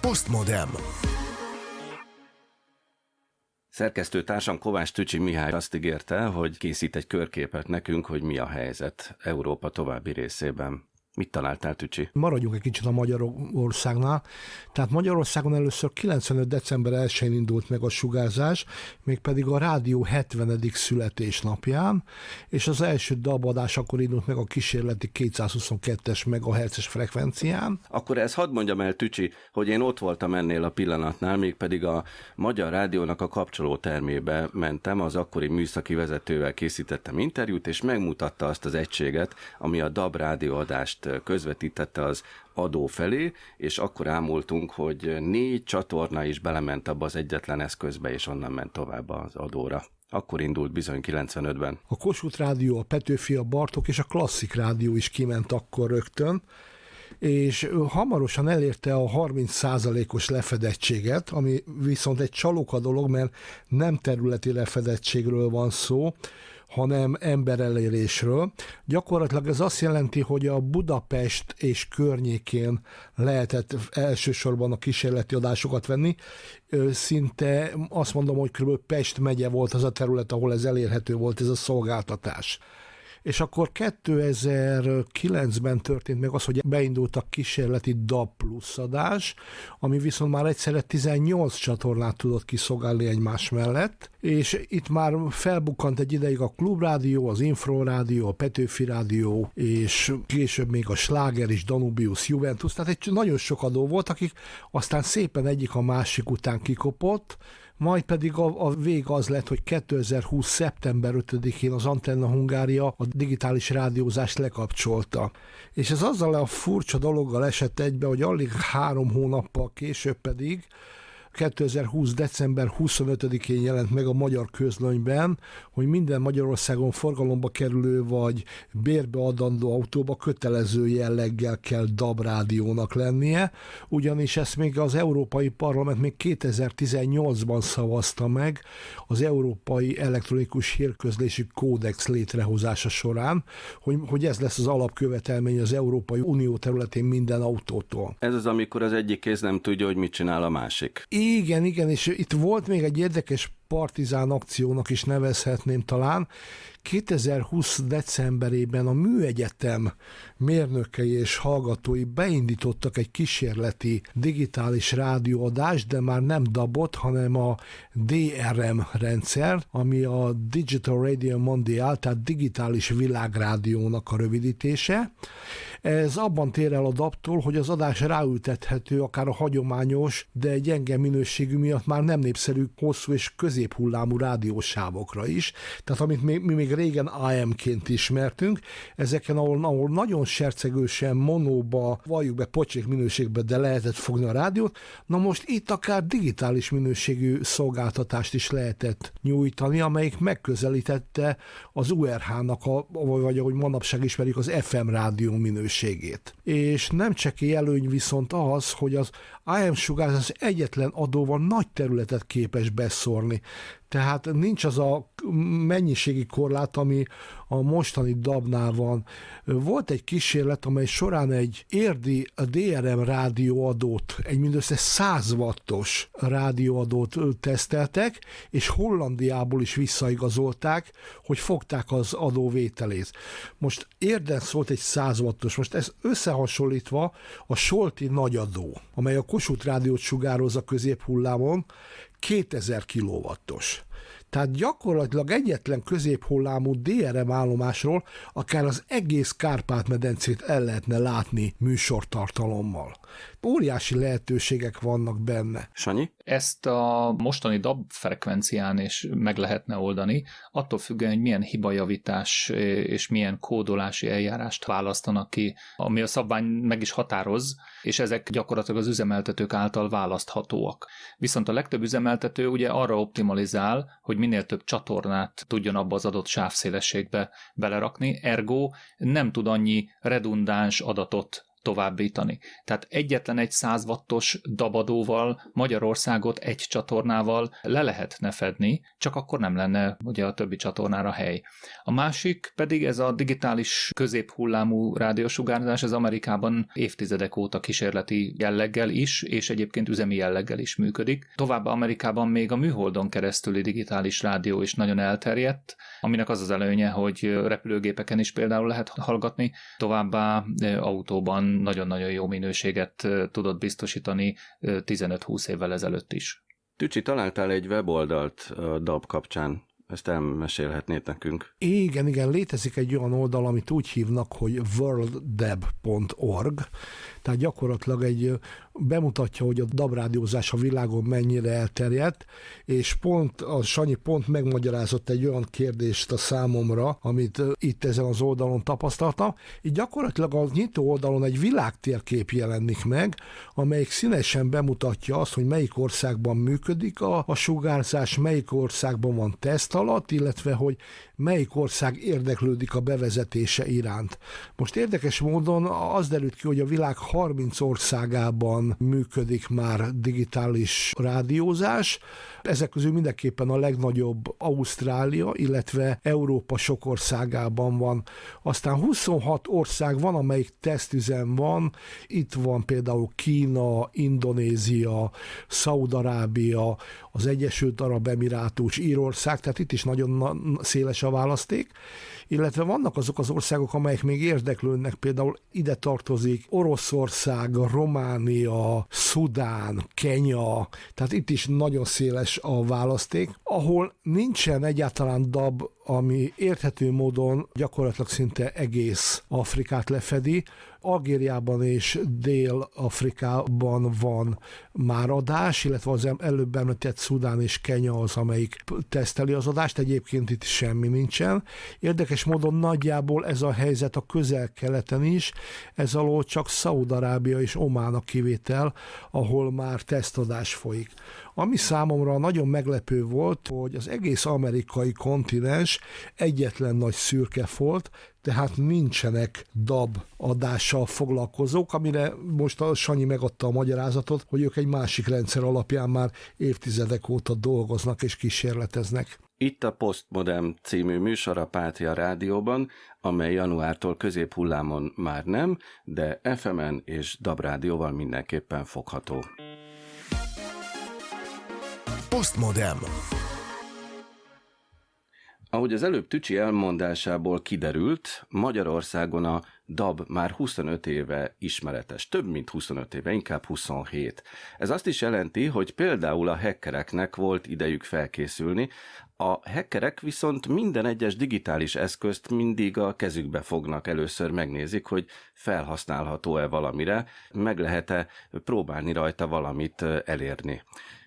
Postmodem. Szerkesztő társam Kovács Tücsi Mihály azt ígérte, hogy készít egy körképet nekünk, hogy mi a helyzet Európa további részében. Mit találtál, Tücsi? Maradjunk egy kicsit a Magyarországnál. Tehát Magyarországon először 95. december 1-én indult meg a sugárzás, mégpedig a rádió 70. születésnapján, és az első dabadás akkor indult meg a kísérleti 222-es megahertzes frekvencián. Akkor ez hadd mondjam el, Tücsi, hogy én ott voltam ennél a pillanatnál, mégpedig a Magyar Rádiónak a kapcsoló termébe mentem, az akkori műszaki vezetővel készítettem interjút, és megmutatta azt az egységet, ami a DAB rádióadást közvetítette az adó felé, és akkor ámultunk, hogy négy csatorna is belement abba az egyetlen eszközbe, és onnan ment tovább az adóra. Akkor indult bizony 95-ben. A Kossuth Rádió, a Petőfi, a Bartok és a Klasszik Rádió is kiment akkor rögtön, és hamarosan elérte a 30%-os lefedettséget, ami viszont egy csalóka dolog, mert nem területi lefedettségről van szó, hanem emberelérésről. Gyakorlatilag ez azt jelenti, hogy a Budapest és környékén lehetett elsősorban a kísérleti adásokat venni. Szinte azt mondom, hogy kb. Pest megye volt az a terület, ahol ez elérhető volt ez a szolgáltatás és akkor 2009-ben történt meg az, hogy beindult a kísérleti DAB plusz adás, ami viszont már egyszerre 18 csatornát tudott kiszolgálni egymás mellett, és itt már felbukkant egy ideig a Klubrádió, az Infrorádió, a Petőfi Rádió, és később még a Sláger és Danubius Juventus, tehát egy nagyon sok adó volt, akik aztán szépen egyik a másik után kikopott, majd pedig a, a vég az lett, hogy 2020. szeptember 5-én az Antenna Hungária a digitális rádiózást lekapcsolta. És ez azzal a furcsa dologgal esett egybe, hogy alig három hónappal később pedig 2020. december 25-én jelent meg a magyar közlönyben, hogy minden Magyarországon forgalomba kerülő vagy bérbeadandó autóba kötelező jelleggel kell DAB rádiónak lennie, ugyanis ezt még az Európai Parlament még 2018-ban szavazta meg az Európai Elektronikus Hírközlési Kódex létrehozása során, hogy, hogy ez lesz az alapkövetelmény az Európai Unió területén minden autótól. Ez az, amikor az egyik kéz nem tudja, hogy mit csinál a másik Igen, igen, és itt volt még egy érdekes partizán akciónak is nevezhetném talán. 2020. decemberében a Műegyetem mérnökei és hallgatói beindítottak egy kísérleti digitális rádióadást, de már nem DABot, hanem a DRM rendszer, ami a Digital Radio Mondial, tehát digitális világrádiónak a rövidítése. Ez abban tér el a DAB-tól, hogy az adás ráültethető akár a hagyományos, de gyenge minőségű miatt már nem népszerű hosszú és középhullámú rádiósávokra is. Tehát amit mi, még régen AM-ként ismertünk, ezeken, ahol, ahol nagyon sercegősen, monóba, valljuk be pocsék minőségbe, de lehetett fogni a rádiót, na most itt akár digitális minőségű szolgáltatást is lehetett nyújtani, amelyik megközelítette az URH-nak, a, vagy ahogy manapság ismerjük, az FM rádió minőségét. És nem csekély előny viszont az, hogy az AM sugárzás egyetlen adóval nagy területet képes beszórni. Tehát nincs az a mennyiségi korlát, ami a mostani dabnál van. Volt egy kísérlet, amely során egy érdi DRM rádióadót, egy mindössze 100 wattos rádióadót teszteltek, és Hollandiából is visszaigazolták, hogy fogták az adóvételét. Most érden szólt egy 100 wattos, most ez összehasonlítva a Solti nagyadó, amely a Kossuth rádiót sugároz a középhullámon, 2000 kilowattos. Tehát gyakorlatilag egyetlen középhullámú DRM állomásról akár az egész Kárpát-medencét el lehetne látni műsortartalommal. Óriási lehetőségek vannak benne. Sanyi? Ezt a mostani DAB frekvencián is meg lehetne oldani, attól függően, hogy milyen hibajavítás és milyen kódolási eljárást választanak ki, ami a szabvány meg is határoz, és ezek gyakorlatilag az üzemeltetők által választhatóak. Viszont a legtöbb üzemeltető ugye arra optimalizál, hogy minél több csatornát tudjon abba az adott sávszélességbe belerakni, ergo nem tud annyi redundáns adatot továbbítani. Tehát egyetlen egy 100 wattos dabadóval Magyarországot egy csatornával le lehetne fedni, csak akkor nem lenne ugye a többi csatornára hely. A másik pedig ez a digitális középhullámú rádiósugárzás, ez Amerikában évtizedek óta kísérleti jelleggel is, és egyébként üzemi jelleggel is működik. Továbbá Amerikában még a műholdon keresztüli digitális rádió is nagyon elterjedt, aminek az az előnye, hogy repülőgépeken is például lehet hallgatni, továbbá autóban nagyon-nagyon jó minőséget tudott biztosítani 15-20 évvel ezelőtt is. Tücsi, találtál egy weboldalt a DAB kapcsán. Ezt elmesélhetnéd nekünk. Igen, igen, létezik egy olyan oldal, amit úgy hívnak, hogy worlddeb.org, tehát gyakorlatilag egy bemutatja, hogy a dabrádiózás a világon mennyire elterjedt, és pont a Sanyi pont megmagyarázott egy olyan kérdést a számomra, amit itt ezen az oldalon tapasztaltam. Így gyakorlatilag a nyitó oldalon egy világtérkép jelenik meg, amelyik színesen bemutatja azt, hogy melyik országban működik a, a sugárzás, melyik országban van teszt alatt, illetve hogy melyik ország érdeklődik a bevezetése iránt. Most érdekes módon az derült ki, hogy a világ 30 országában működik már digitális rádiózás, ezek közül mindenképpen a legnagyobb Ausztrália, illetve Európa sok országában van. Aztán 26 ország van, amelyik tesztüzem van. Itt van például Kína, Indonézia, Szaudarábia, az Egyesült Arab Emirátus, Írország, tehát itt is nagyon széles a választék illetve vannak azok az országok, amelyek még érdeklődnek, például ide tartozik Oroszország, Románia, Szudán, Kenya, tehát itt is nagyon széles a választék, ahol nincsen egyáltalán DAB, ami érthető módon gyakorlatilag szinte egész Afrikát lefedi, Algériában és Dél-Afrikában van már adás, illetve az előbb említett Szudán és Kenya az, amelyik teszteli az adást, egyébként itt semmi nincsen. Érdekes módon nagyjából ez a helyzet a közel-keleten is, ez alól csak Szaudarábia és Omán a kivétel, ahol már tesztadás folyik. Ami számomra nagyon meglepő volt, hogy az egész amerikai kontinens egyetlen nagy szürke volt, tehát nincsenek DAB adással foglalkozók, amire most a Sanyi megadta a magyarázatot, hogy ők egy másik rendszer alapján már évtizedek óta dolgoznak és kísérleteznek. Itt a Postmodern című műsor a Pátria Rádióban, amely januártól középhullámon már nem, de FM-en és DAB rádióval mindenképpen fogható. Postmodem. Ahogy az előbb Tücsi elmondásából kiderült, Magyarországon a DAB már 25 éve ismeretes, több mint 25 éve, inkább 27. Ez azt is jelenti, hogy például a hackereknek volt idejük felkészülni, a hackerek viszont minden egyes digitális eszközt mindig a kezükbe fognak, először megnézik, hogy felhasználható-e valamire, meg lehet-e próbálni rajta valamit elérni.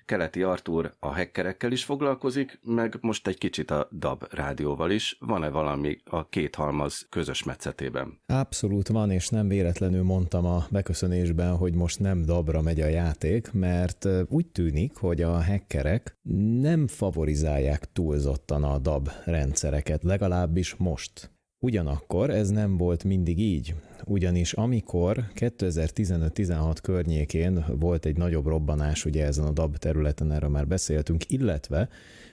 Keleti Artúr a hackerekkel is foglalkozik, meg most egy kicsit a DAB rádióval is. Van-e valami a két halmaz közös metszetében? Abszolút van, és nem véletlenül mondtam a beköszönésben, hogy most nem DAB-ra megy a játék, mert úgy tűnik, hogy a hackerek nem favorizálják túlzottan a DAB rendszereket, legalábbis most. Ugyanakkor ez nem volt mindig így, ugyanis amikor 2015-16 környékén volt egy nagyobb robbanás ugye ezen a DAB területen, erről már beszéltünk, illetve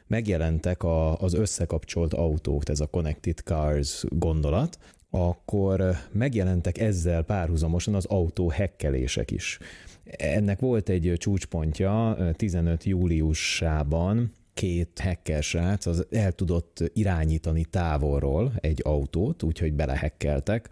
megjelentek a, az összekapcsolt autók, ez a Connected Cars gondolat, akkor megjelentek ezzel párhuzamosan az autó hekkelések is. Ennek volt egy csúcspontja 15 júliusában, két hacker srác az el tudott irányítani távolról egy autót, úgyhogy belehekkeltek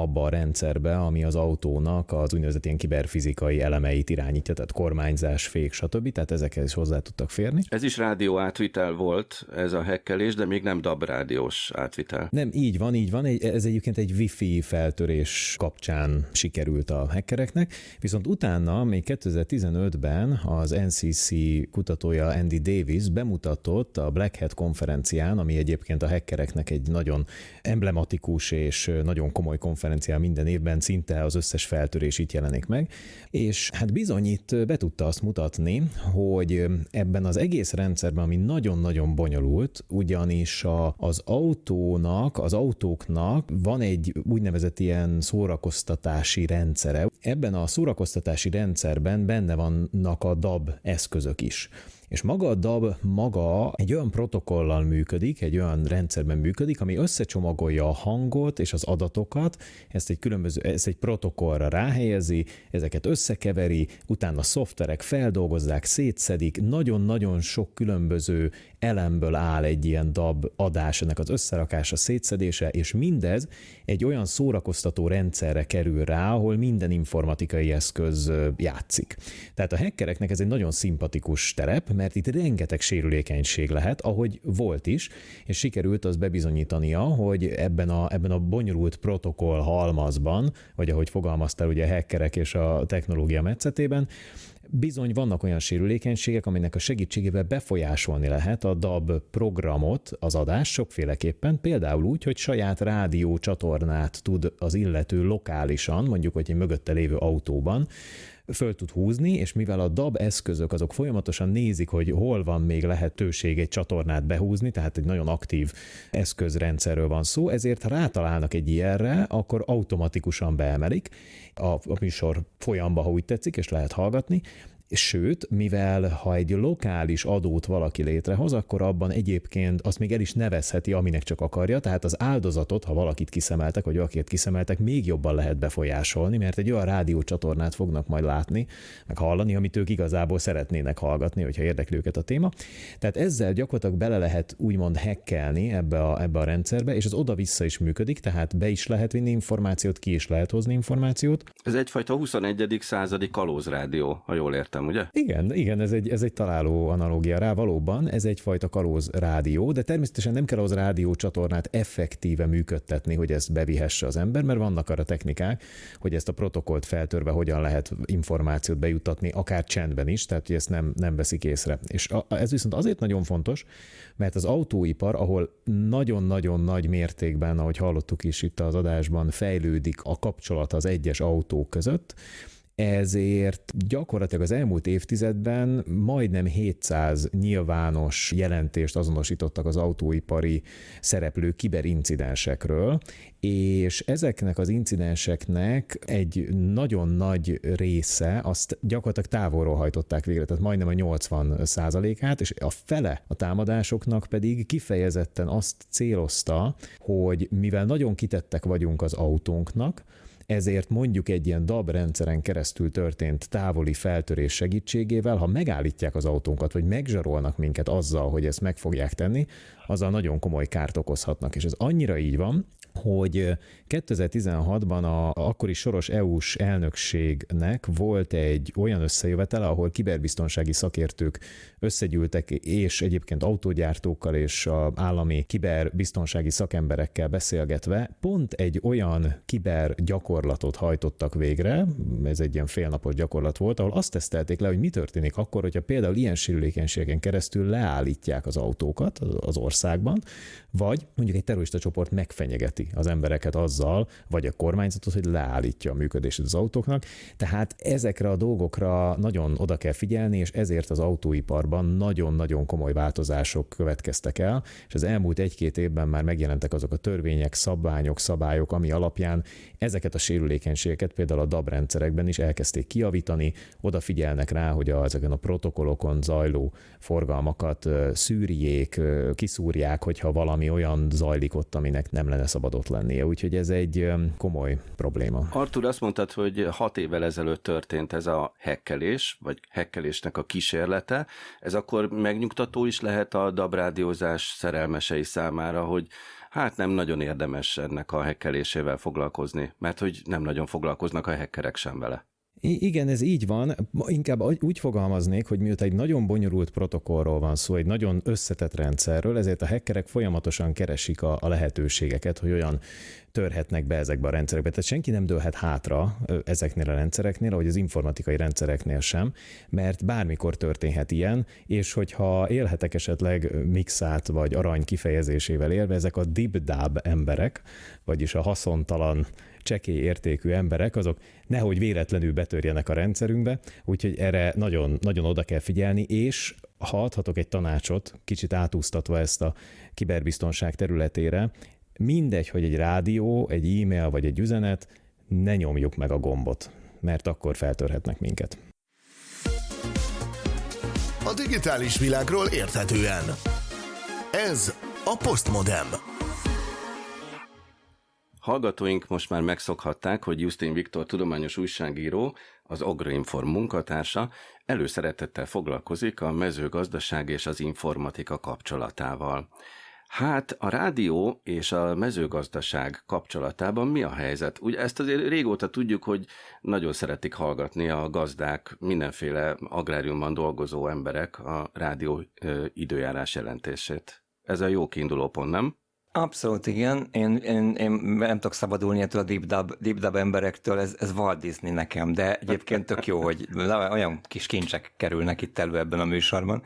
abba a rendszerbe, ami az autónak az úgynevezett ilyen kiberfizikai elemeit irányítja, tehát kormányzás, fék, stb. Tehát ezekhez is hozzá tudtak férni. Ez is rádió átvitel volt, ez a hekkelés, de még nem DAB rádiós átvitel. Nem, így van, így van. Ez egyébként egy wifi feltörés kapcsán sikerült a hackereknek, viszont utána, még 2015-ben az NCC kutatója Andy Davis bemutatott a Black Hat konferencián, ami egyébként a hackereknek egy nagyon emblematikus és nagyon komoly konferencia, konferencián minden évben szinte az összes feltörés itt jelenik meg, és hát bizony itt be tudta azt mutatni, hogy ebben az egész rendszerben, ami nagyon-nagyon bonyolult, ugyanis a, az autónak, az autóknak van egy úgynevezett ilyen szórakoztatási rendszere. Ebben a szórakoztatási rendszerben benne vannak a DAB eszközök is. És maga a DAB maga egy olyan protokollal működik, egy olyan rendszerben működik, ami összecsomagolja a hangot és az adatokat, ezt egy különböző, ezt egy protokollra ráhelyezi, ezeket összekeveri, utána a szoftverek feldolgozzák, szétszedik, nagyon-nagyon sok különböző elemből áll egy ilyen DAB adás, ennek az összerakása, szétszedése, és mindez egy olyan szórakoztató rendszerre kerül rá, ahol minden informatikai eszköz játszik. Tehát a hackereknek ez egy nagyon szimpatikus terep, mert itt rengeteg sérülékenység lehet, ahogy volt is, és sikerült az bebizonyítania, hogy ebben a, ebben a bonyolult protokoll halmazban, vagy ahogy fogalmaztál ugye a hackerek és a technológia metszetében, bizony vannak olyan sérülékenységek, aminek a segítségével befolyásolni lehet a DAB programot, az adás sokféleképpen, például úgy, hogy saját rádió csatornát tud az illető lokálisan, mondjuk, hogy egy mögötte lévő autóban föl tud húzni, és mivel a DAB eszközök azok folyamatosan nézik, hogy hol van még lehetőség egy csatornát behúzni, tehát egy nagyon aktív eszközrendszerről van szó, ezért ha rátalálnak egy ilyenre, akkor automatikusan beemelik a, a műsor folyamba, ha úgy tetszik, és lehet hallgatni, Sőt, mivel ha egy lokális adót valaki létrehoz, akkor abban egyébként azt még el is nevezheti, aminek csak akarja, tehát az áldozatot, ha valakit kiszemeltek, vagy valakit kiszemeltek, még jobban lehet befolyásolni, mert egy olyan rádiócsatornát fognak majd látni, meg hallani, amit ők igazából szeretnének hallgatni, hogyha érdekli őket a téma. Tehát ezzel gyakorlatilag bele lehet úgymond hekkelni ebbe a, ebbe a rendszerbe, és az oda-vissza is működik, tehát be is lehet vinni információt, ki is lehet hozni információt. Ez egyfajta 21. századi kalózrádió, ha jól értem értem, ugye? Igen, igen, ez egy, ez egy találó analógia rá, valóban, ez egyfajta kalóz rádió, de természetesen nem kell az rádió csatornát effektíve működtetni, hogy ezt bevihesse az ember, mert vannak arra technikák, hogy ezt a protokollt feltörve hogyan lehet információt bejutatni, akár csendben is, tehát hogy ezt nem, nem veszik észre. És a, ez viszont azért nagyon fontos, mert az autóipar, ahol nagyon-nagyon nagy mértékben, ahogy hallottuk is itt az adásban, fejlődik a kapcsolat az egyes autók között, ezért gyakorlatilag az elmúlt évtizedben majdnem 700 nyilvános jelentést azonosítottak az autóipari szereplő kiberincidensekről, és ezeknek az incidenseknek egy nagyon nagy része azt gyakorlatilag távolról hajtották végre, tehát majdnem a 80 százalékát, és a fele a támadásoknak pedig kifejezetten azt célozta, hogy mivel nagyon kitettek vagyunk az autónknak, ezért mondjuk egy ilyen DAB rendszeren keresztül történt távoli feltörés segítségével, ha megállítják az autónkat, vagy megzsarolnak minket azzal, hogy ezt meg fogják tenni, azzal nagyon komoly kárt okozhatnak. És ez annyira így van, hogy 2016-ban a akkori soros EU-s elnökségnek volt egy olyan összejövetele, ahol kiberbiztonsági szakértők összegyűltek, és egyébként autógyártókkal és a állami kiberbiztonsági szakemberekkel beszélgetve pont egy olyan kiber gyakorlatot hajtottak végre, ez egy ilyen félnapos gyakorlat volt, ahol azt tesztelték le, hogy mi történik akkor, hogyha például ilyen sérülékenységen keresztül leállítják az autókat az országban, vagy mondjuk egy terrorista csoport megfenyegeti az embereket azzal, vagy a kormányzatot, hogy leállítja a működését az autóknak. Tehát ezekre a dolgokra nagyon oda kell figyelni, és ezért az autóiparban nagyon-nagyon komoly változások következtek el, és az elmúlt egy-két évben már megjelentek azok a törvények, szabványok, szabályok, ami alapján ezeket a sérülékenységeket például a DAB rendszerekben is elkezdték kiavítani, odafigyelnek rá, hogy a, ezeken a protokollokon zajló forgalmakat szűrjék, kiszúrják, hogyha valami olyan zajlik ott, aminek nem lenne szabad ott lennie. Úgyhogy ez egy komoly probléma. Artur, azt mondtad, hogy hat évvel ezelőtt történt ez a hekkelés, vagy hekkelésnek a kísérlete. Ez akkor megnyugtató is lehet a dabrádiózás szerelmesei számára, hogy hát nem nagyon érdemes ennek a hekkelésével foglalkozni, mert hogy nem nagyon foglalkoznak a hekkerek sem vele. I- igen, ez így van. Inkább úgy fogalmaznék, hogy miután egy nagyon bonyolult protokollról van szó, egy nagyon összetett rendszerről, ezért a hackerek folyamatosan keresik a, a lehetőségeket, hogy olyan törhetnek be ezekbe a rendszerekbe. Tehát senki nem dőlhet hátra ezeknél a rendszereknél, ahogy az informatikai rendszereknél sem, mert bármikor történhet ilyen, és hogyha élhetek esetleg mixát vagy arany kifejezésével élve, ezek a dibdab emberek, vagyis a haszontalan csekély értékű emberek, azok nehogy véletlenül betörjenek a rendszerünkbe, úgyhogy erre nagyon, nagyon oda kell figyelni, és ha adhatok egy tanácsot, kicsit átúztatva ezt a kiberbiztonság területére, mindegy, hogy egy rádió, egy e-mail vagy egy üzenet, ne nyomjuk meg a gombot, mert akkor feltörhetnek minket. A digitális világról érthetően. Ez a Postmodem. Hallgatóink most már megszokhatták, hogy Justin Viktor tudományos újságíró, az Agroinform munkatársa előszeretettel foglalkozik a mezőgazdaság és az informatika kapcsolatával. Hát a rádió és a mezőgazdaság kapcsolatában mi a helyzet? Ugye ezt azért régóta tudjuk, hogy nagyon szeretik hallgatni a gazdák, mindenféle agráriumban dolgozó emberek a rádió időjárás jelentését. Ez a jó kiinduló pont, nem? Abszolút igen. Én, én, én nem tudok szabadulni ettől a deep dub, deep dub emberektől, ez, ez Walt Disney nekem, de egyébként tök jó, hogy olyan kis kincsek kerülnek itt elő ebben a műsorban.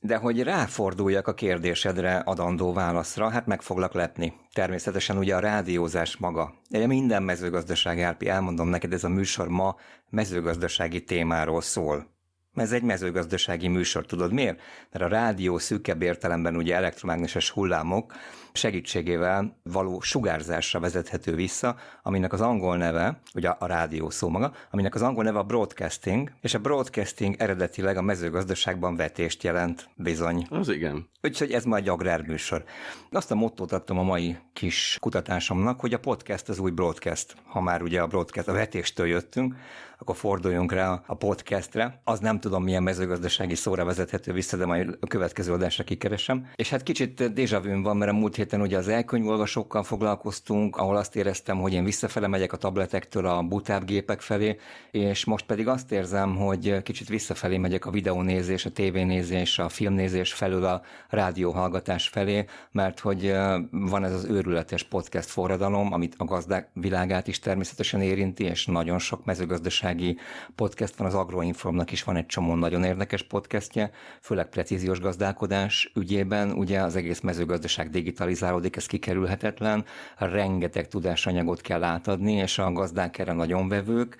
De hogy ráforduljak a kérdésedre adandó válaszra, hát meg foglak lepni. Természetesen ugye a rádiózás maga. Ugye minden mezőgazdaság Árpi, elmondom neked, ez a műsor ma mezőgazdasági témáról szól ez egy mezőgazdasági műsor, tudod miért? Mert a rádió szűkebb értelemben ugye elektromágneses hullámok segítségével való sugárzásra vezethető vissza, aminek az angol neve, ugye a rádió szó maga, aminek az angol neve a broadcasting, és a broadcasting eredetileg a mezőgazdaságban vetést jelent, bizony. Az igen. Úgyhogy ez majd egy agrárműsor. Azt a mottót adtam a mai kis kutatásomnak, hogy a podcast az új broadcast. Ha már ugye a broadcast, a vetéstől jöttünk, akkor forduljunk rá a podcastre. Az nem tudom, milyen mezőgazdasági szóra vezethető vissza, de majd a következő adásra kikeresem. És hát kicsit déjà van, mert a múlt héten ugye az elkönyvolvasókkal foglalkoztunk, ahol azt éreztem, hogy én visszafele megyek a tabletektől a butább gépek felé, és most pedig azt érzem, hogy kicsit visszafelé megyek a videónézés, a tévénézés, a filmnézés felől a rádióhallgatás felé, mert hogy van ez az őrületes podcast forradalom, amit a gazdák világát is természetesen érinti, és nagyon sok mezőgazdasági podcast van, az Agroinformnak is van egy csomó nagyon érdekes podcastje, főleg precíziós gazdálkodás ügyében, ugye az egész mezőgazdaság digitalizálódik, ez kikerülhetetlen, rengeteg tudásanyagot kell átadni, és a gazdák erre nagyon vevők,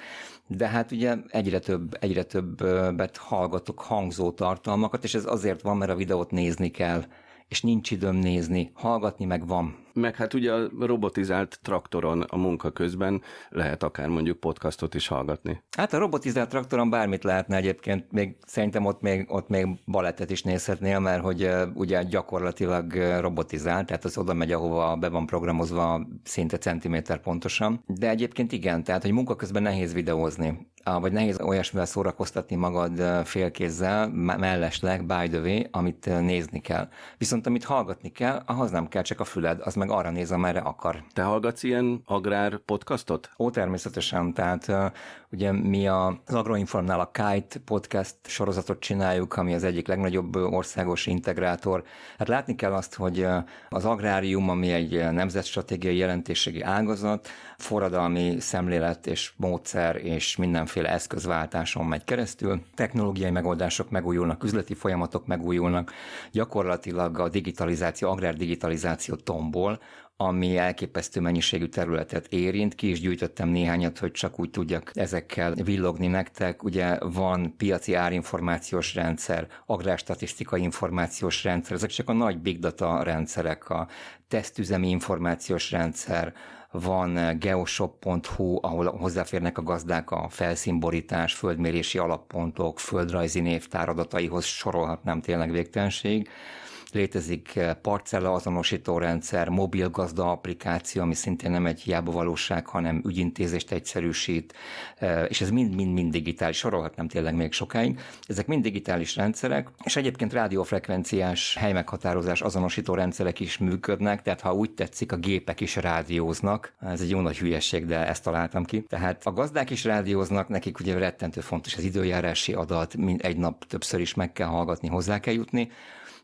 de hát ugye egyre több, egyre többet hallgatok hangzó tartalmakat, és ez azért van, mert a videót nézni kell, és nincs időm nézni, hallgatni meg van. Meg hát ugye a robotizált traktoron a munka közben lehet akár mondjuk podcastot is hallgatni. Hát a robotizált traktoron bármit lehetne egyébként, még szerintem ott még, ott még balettet is nézhetnél, mert hogy ugye gyakorlatilag robotizált, tehát az oda megy, ahova be van programozva szinte centiméter pontosan. De egyébként igen, tehát hogy munka közben nehéz videózni vagy nehéz olyasmivel szórakoztatni magad félkézzel, mellesleg, by the way, amit nézni kell. Viszont amit hallgatni kell, ahhoz nem kell csak a füled, az meg arra néz, amerre akar. Te hallgatsz ilyen agrár podcastot? Ó, természetesen. Tehát ugye mi az Agroinformnál a Kite podcast sorozatot csináljuk, ami az egyik legnagyobb országos integrátor. Hát látni kell azt, hogy az agrárium, ami egy nemzetstratégiai jelentőségi ágazat, forradalmi szemlélet és módszer és mindenféle eszközváltáson megy keresztül. Technológiai megoldások megújulnak, üzleti folyamatok megújulnak, gyakorlatilag a digitalizáció, agrárdigitalizáció tombol, ami elképesztő mennyiségű területet érint. Ki is gyűjtöttem néhányat, hogy csak úgy tudjak ezekkel villogni nektek. Ugye van piaci árinformációs rendszer, agrárstatisztikai információs rendszer, ezek csak a nagy big data rendszerek, a tesztüzemi információs rendszer, van geoshop.hu, ahol hozzáférnek a gazdák a felszínborítás, földmérési alappontok, földrajzi névtár adataihoz sorolhatnám tényleg végtelenség létezik parcella azonosító rendszer, mobil gazda applikáció, ami szintén nem egy hiába valóság, hanem ügyintézést egyszerűsít, és ez mind-mind-mind digitális, sorolhatnám tényleg még sokáig. Ezek mind digitális rendszerek, és egyébként rádiófrekvenciás helymeghatározás azonosító rendszerek is működnek, tehát ha úgy tetszik, a gépek is rádióznak. Ez egy jó nagy hülyeség, de ezt találtam ki. Tehát a gazdák is rádióznak, nekik ugye rettentő fontos az időjárási adat, mind egy nap többször is meg kell hallgatni, hozzá kell jutni.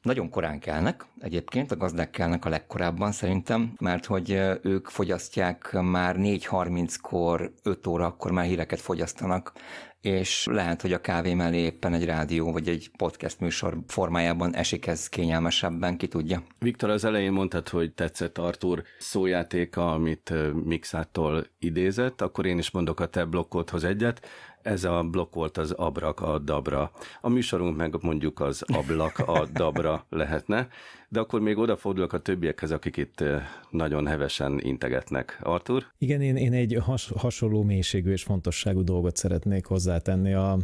Nagyon korán kelnek, egyébként a gazdák kelnek a legkorábban szerintem, mert hogy ők fogyasztják már 4.30-kor, 5 óra, akkor már híreket fogyasztanak, és lehet, hogy a kávé mellé éppen egy rádió vagy egy podcast műsor formájában esik ez kényelmesebben, ki tudja. Viktor, az elején mondtad, hogy tetszett Artur szójátéka, amit Mixától idézett, akkor én is mondok a te blokkodhoz egyet. Ez a blokk volt az abrak a dabra. A műsorunk meg mondjuk az ablak a dabra [laughs] lehetne, de akkor még odafordulok a többiekhez, akik itt nagyon hevesen integetnek. Artur? Igen, én, én egy has, hasonló mélységű és fontosságú dolgot szeretnék hozzátenni a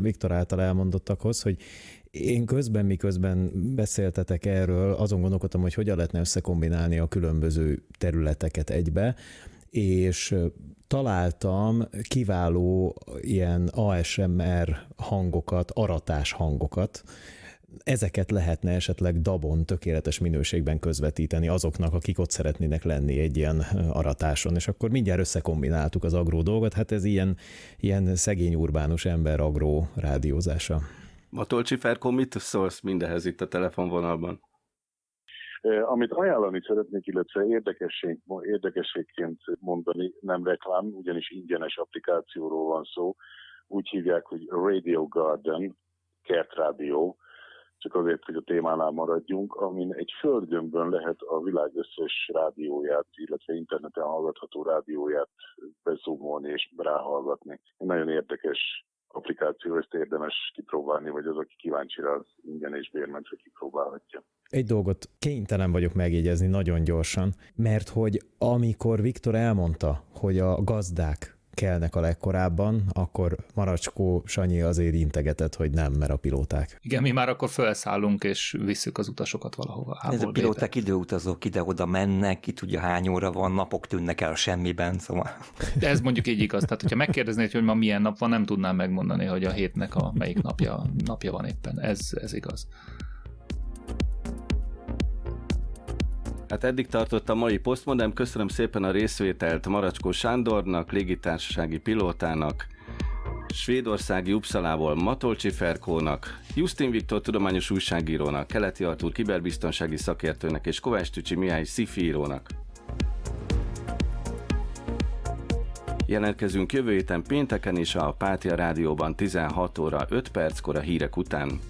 Viktor által elmondottakhoz, hogy én közben, miközben beszéltetek erről, azon gondolkodtam, hogy hogyan lehetne összekombinálni a különböző területeket egybe, és találtam kiváló ilyen ASMR hangokat, aratás hangokat, ezeket lehetne esetleg dabon tökéletes minőségben közvetíteni azoknak, akik ott szeretnének lenni egy ilyen aratáson, és akkor mindjárt összekombináltuk az agró dolgot, hát ez ilyen, ilyen szegény urbánus ember agró rádiózása. Matolcsi Ferko, mit szólsz mindehez itt a telefonvonalban? Amit ajánlani szeretnék, illetve érdekesség, érdekességként mondani, nem reklám, ugyanis ingyenes applikációról van szó. Úgy hívják, hogy Radio Garden, kertrádió, csak azért, hogy a témánál maradjunk, amin egy földgömbön lehet a világ összes rádióját, illetve interneten hallgatható rádióját beszúmolni és ráhallgatni. Nagyon érdekes applikáció, ezt érdemes kipróbálni, vagy az, aki kíváncsi rá, az ingyen és bérmentve kipróbálhatja. Egy dolgot kénytelen vagyok megjegyezni nagyon gyorsan, mert hogy amikor Viktor elmondta, hogy a gazdák kelnek a legkorábban, akkor Maracskó Sanyi azért integetett, hogy nem, mert a pilóták. Igen, mi már akkor felszállunk, és visszük az utasokat valahova. Ez a pilóták időutazók ide-oda mennek, ki tudja hány óra van, napok tűnnek el a semmiben, szóval... De ez mondjuk így igaz, tehát hogyha megkérdeznéd, hogy ma milyen nap van, nem tudnám megmondani, hogy a hétnek a melyik napja, napja van éppen. Ez, ez igaz. Hát eddig tartott a mai Postmodem. Köszönöm szépen a részvételt Maracskó Sándornak, légitársasági pilótának, Svédországi Uppsalából Matolcsi Ferkónak, Justin Viktor tudományos újságírónak, Keleti Artúr kiberbiztonsági szakértőnek és Kovács Tücsi Mihály szifírónak. Jelentkezünk jövő héten pénteken is a Pátia Rádióban 16 óra 5 perckor a hírek után.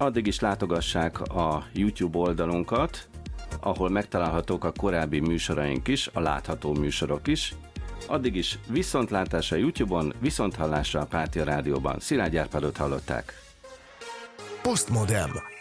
Addig is látogassák a YouTube oldalunkat, ahol megtalálhatók a korábbi műsoraink is, a látható műsorok is. Addig is viszontlátásra YouTube-on, viszonthallásra a Pátia Rádióban. Szilágy Árpádot hallották. Postmodem.